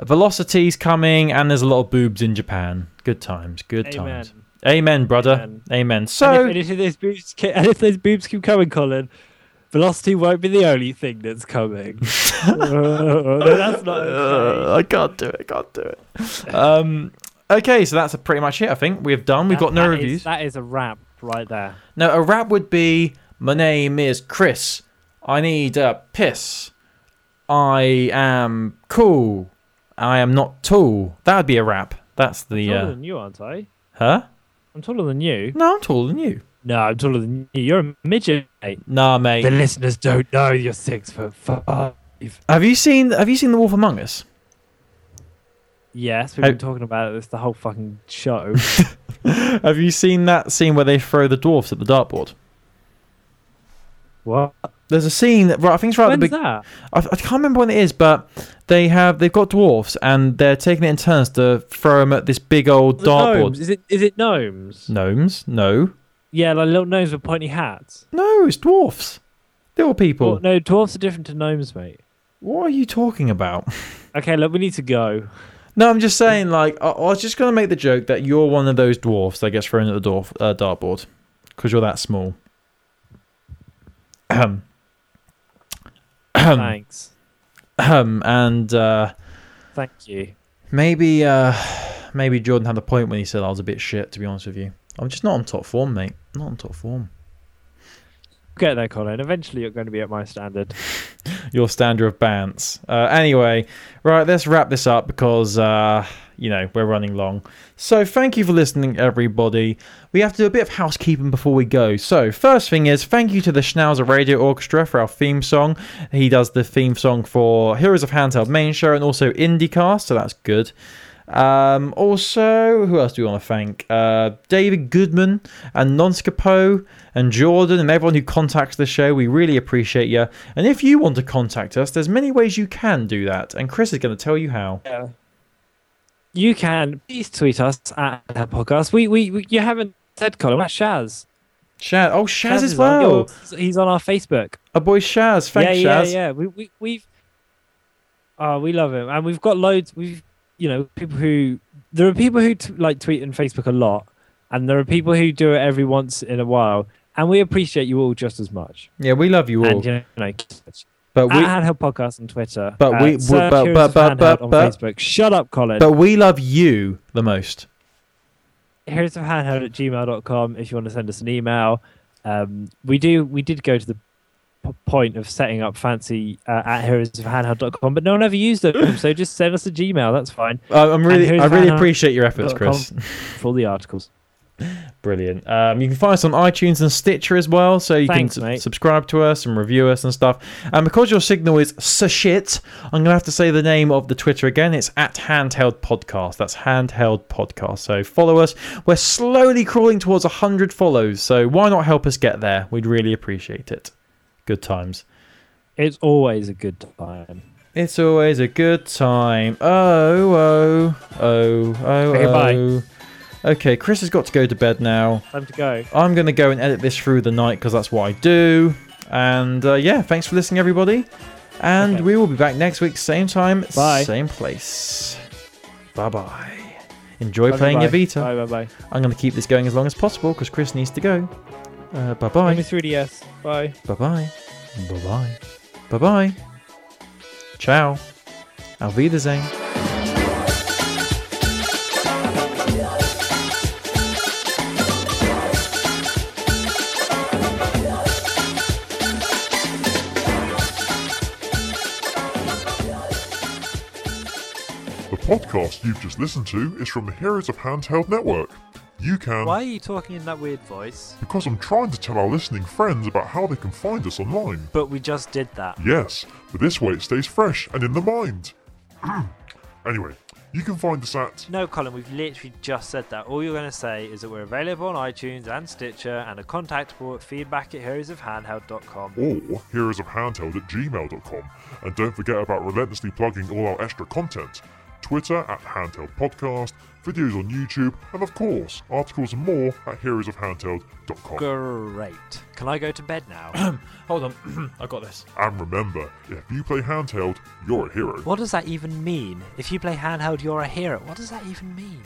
Velocity's coming, and there's a lot of boobs in Japan. Good times, good Amen. times. Amen, brother. Amen. Amen. and, So if, and, if those boobs, ke- and if those boobs keep coming, Colin, velocity won't be the only thing that's coming. No, that's not. Okay. Uh, I can't do it. I can't do it. Um, okay, so that's pretty much it. I think we've done. We've That- got no that is- reviews. that is a wrap right there. Now, a wrap would be My name is Chris. I need a piss. I am cool. I am not tall. That would be a rap. That's the. taller Uh, than you, aren't I? huh? I'm taller than you. No, I'm taller than you. No, I'm taller than you. You're a midget. mate. Nah, mate. The listeners don't know you're six foot five. Have you seen Have you seen The Wolf Among Us? Yes, we've been talking about it this the whole fucking show. have you seen that scene where they throw the dwarfs at the dartboard? What? There's a scene that right, I think it's right at the When's big. that? I, I can't remember when it is, but they have they've got dwarfs and they're taking it in turns to throw them at this big old The dartboard. gnomes. Is it? Is it gnomes? Gnomes? No, Yeah, like little gnomes with pointy hats. no, it's dwarfs. Little people. Well, no, dwarfs are different to gnomes, mate. What are you talking about? Okay, look, we need to go. No, I'm just saying, like, I, I was just going to make the joke that you're one of those dwarfs that gets thrown at the dwarf, uh, dartboard because you're that small. Ahem. Thanks. Ahem. And uh, Thank you. maybe, uh, maybe Jordan had a point when he said I was a bit shit. To be honest with you, I'm just not on top form, mate. Not on top form. Get there, Colin. Eventually, you're going to be at my standard. Your standard of bants. Uh, anyway, right, let's wrap this up because, uh, you know, we're running long. So, thank you for listening, everybody. We have to do a bit of housekeeping before we go. So, first thing is, thank you to the Schnauzer Radio Orchestra for our theme song. He does the theme song for Heroes of Handheld main show and also IndieCast, so that's good. Um, also, who else do we want to thank? Uh, David Goodman and Nonscapo and Jordan and everyone who contacts the show. We really appreciate you. And if you want to contact us, there's many ways you can do that. And Chris is going to tell you how. Yeah. You can please tweet us at that podcast. We, we, we you haven't said Colin. That's Shaz. Shaz. Oh, Shaz, as is on well. your- he's on our Facebook. Our boy Shaz. Thanks, yeah, Shaz. yeah, yeah. We, we, we've. Oh, we love him, and we've got loads. We've, you know, people who there are people who t- like tweet and Facebook a lot, and there are people who do it every once in a while, and we appreciate you all just as much. Yeah, we love you all. And you know, but we, at Handheld Podcast on Twitter. But we- search but- but- but- but- on but- Facebook. Shut up, Colin. but we love you the most. Heroes of Handheld at gmail.com if you want to send us an email. Um, we do. We did go to the point of setting up fancy uh, at heroesofhandheld.com, but no one ever used it. so just send us a Gmail. That's fine Uh, I'm really, I really appreciate your efforts, Chris. for all the articles. Brilliant. Um, you can find us on iTunes and Stitcher as well, so you Thanks, can su- subscribe to us and review us and stuff. And because your signal is so shit, I'm gonna have to say the name of the Twitter again. It's at Handheld Podcast. That's Handheld Podcast. So follow us. We're slowly crawling towards hundred follows, so why not help us get there? We'd really appreciate it. Good times. It's always a good time. It's always a good time. Oh, oh, oh, oh, Okay, bye. oh. Okay, Chris has got to go to bed now. Time to go. I'm going to go and edit this through the night because that's what I do. And uh, yeah, thanks for listening, everybody. And Okay. we will be back next week, same time, Bye. same place. Bye bye. Enjoy Bye, playing bye. Evita. Bye bye bye. I'm going to keep this going as long as possible because Chris needs to go. Uh, bye bye. Only 3DS. Bye. Bye bye. Bye bye. Bye bye. Ciao. Auf Wiedersehen. The podcast you've just listened to is from the Heroes of Handheld Network. You can. Why are you talking in that weird voice? Because I'm trying to tell our listening friends about how they can find us online. But we just did that. Yes, but this way it stays fresh and in the mind. anyway, you can find us at No, Colin, we've literally just said that. All you're going to say is that we're available on iTunes and Stitcher and are contactable at feedback at heroesofhandheld.com. or heroesofhandheld at gmail.com. And don't forget about relentlessly plugging all our extra content. Twitter at Handheld Podcast, videos on YouTube, and of course, articles and more at heroesofhandheld.com. Great. Can I go to bed now? Hold on. I got this. And remember, if you play handheld, you're a hero. what does that even mean? If you play handheld, you're a hero. What does that even mean?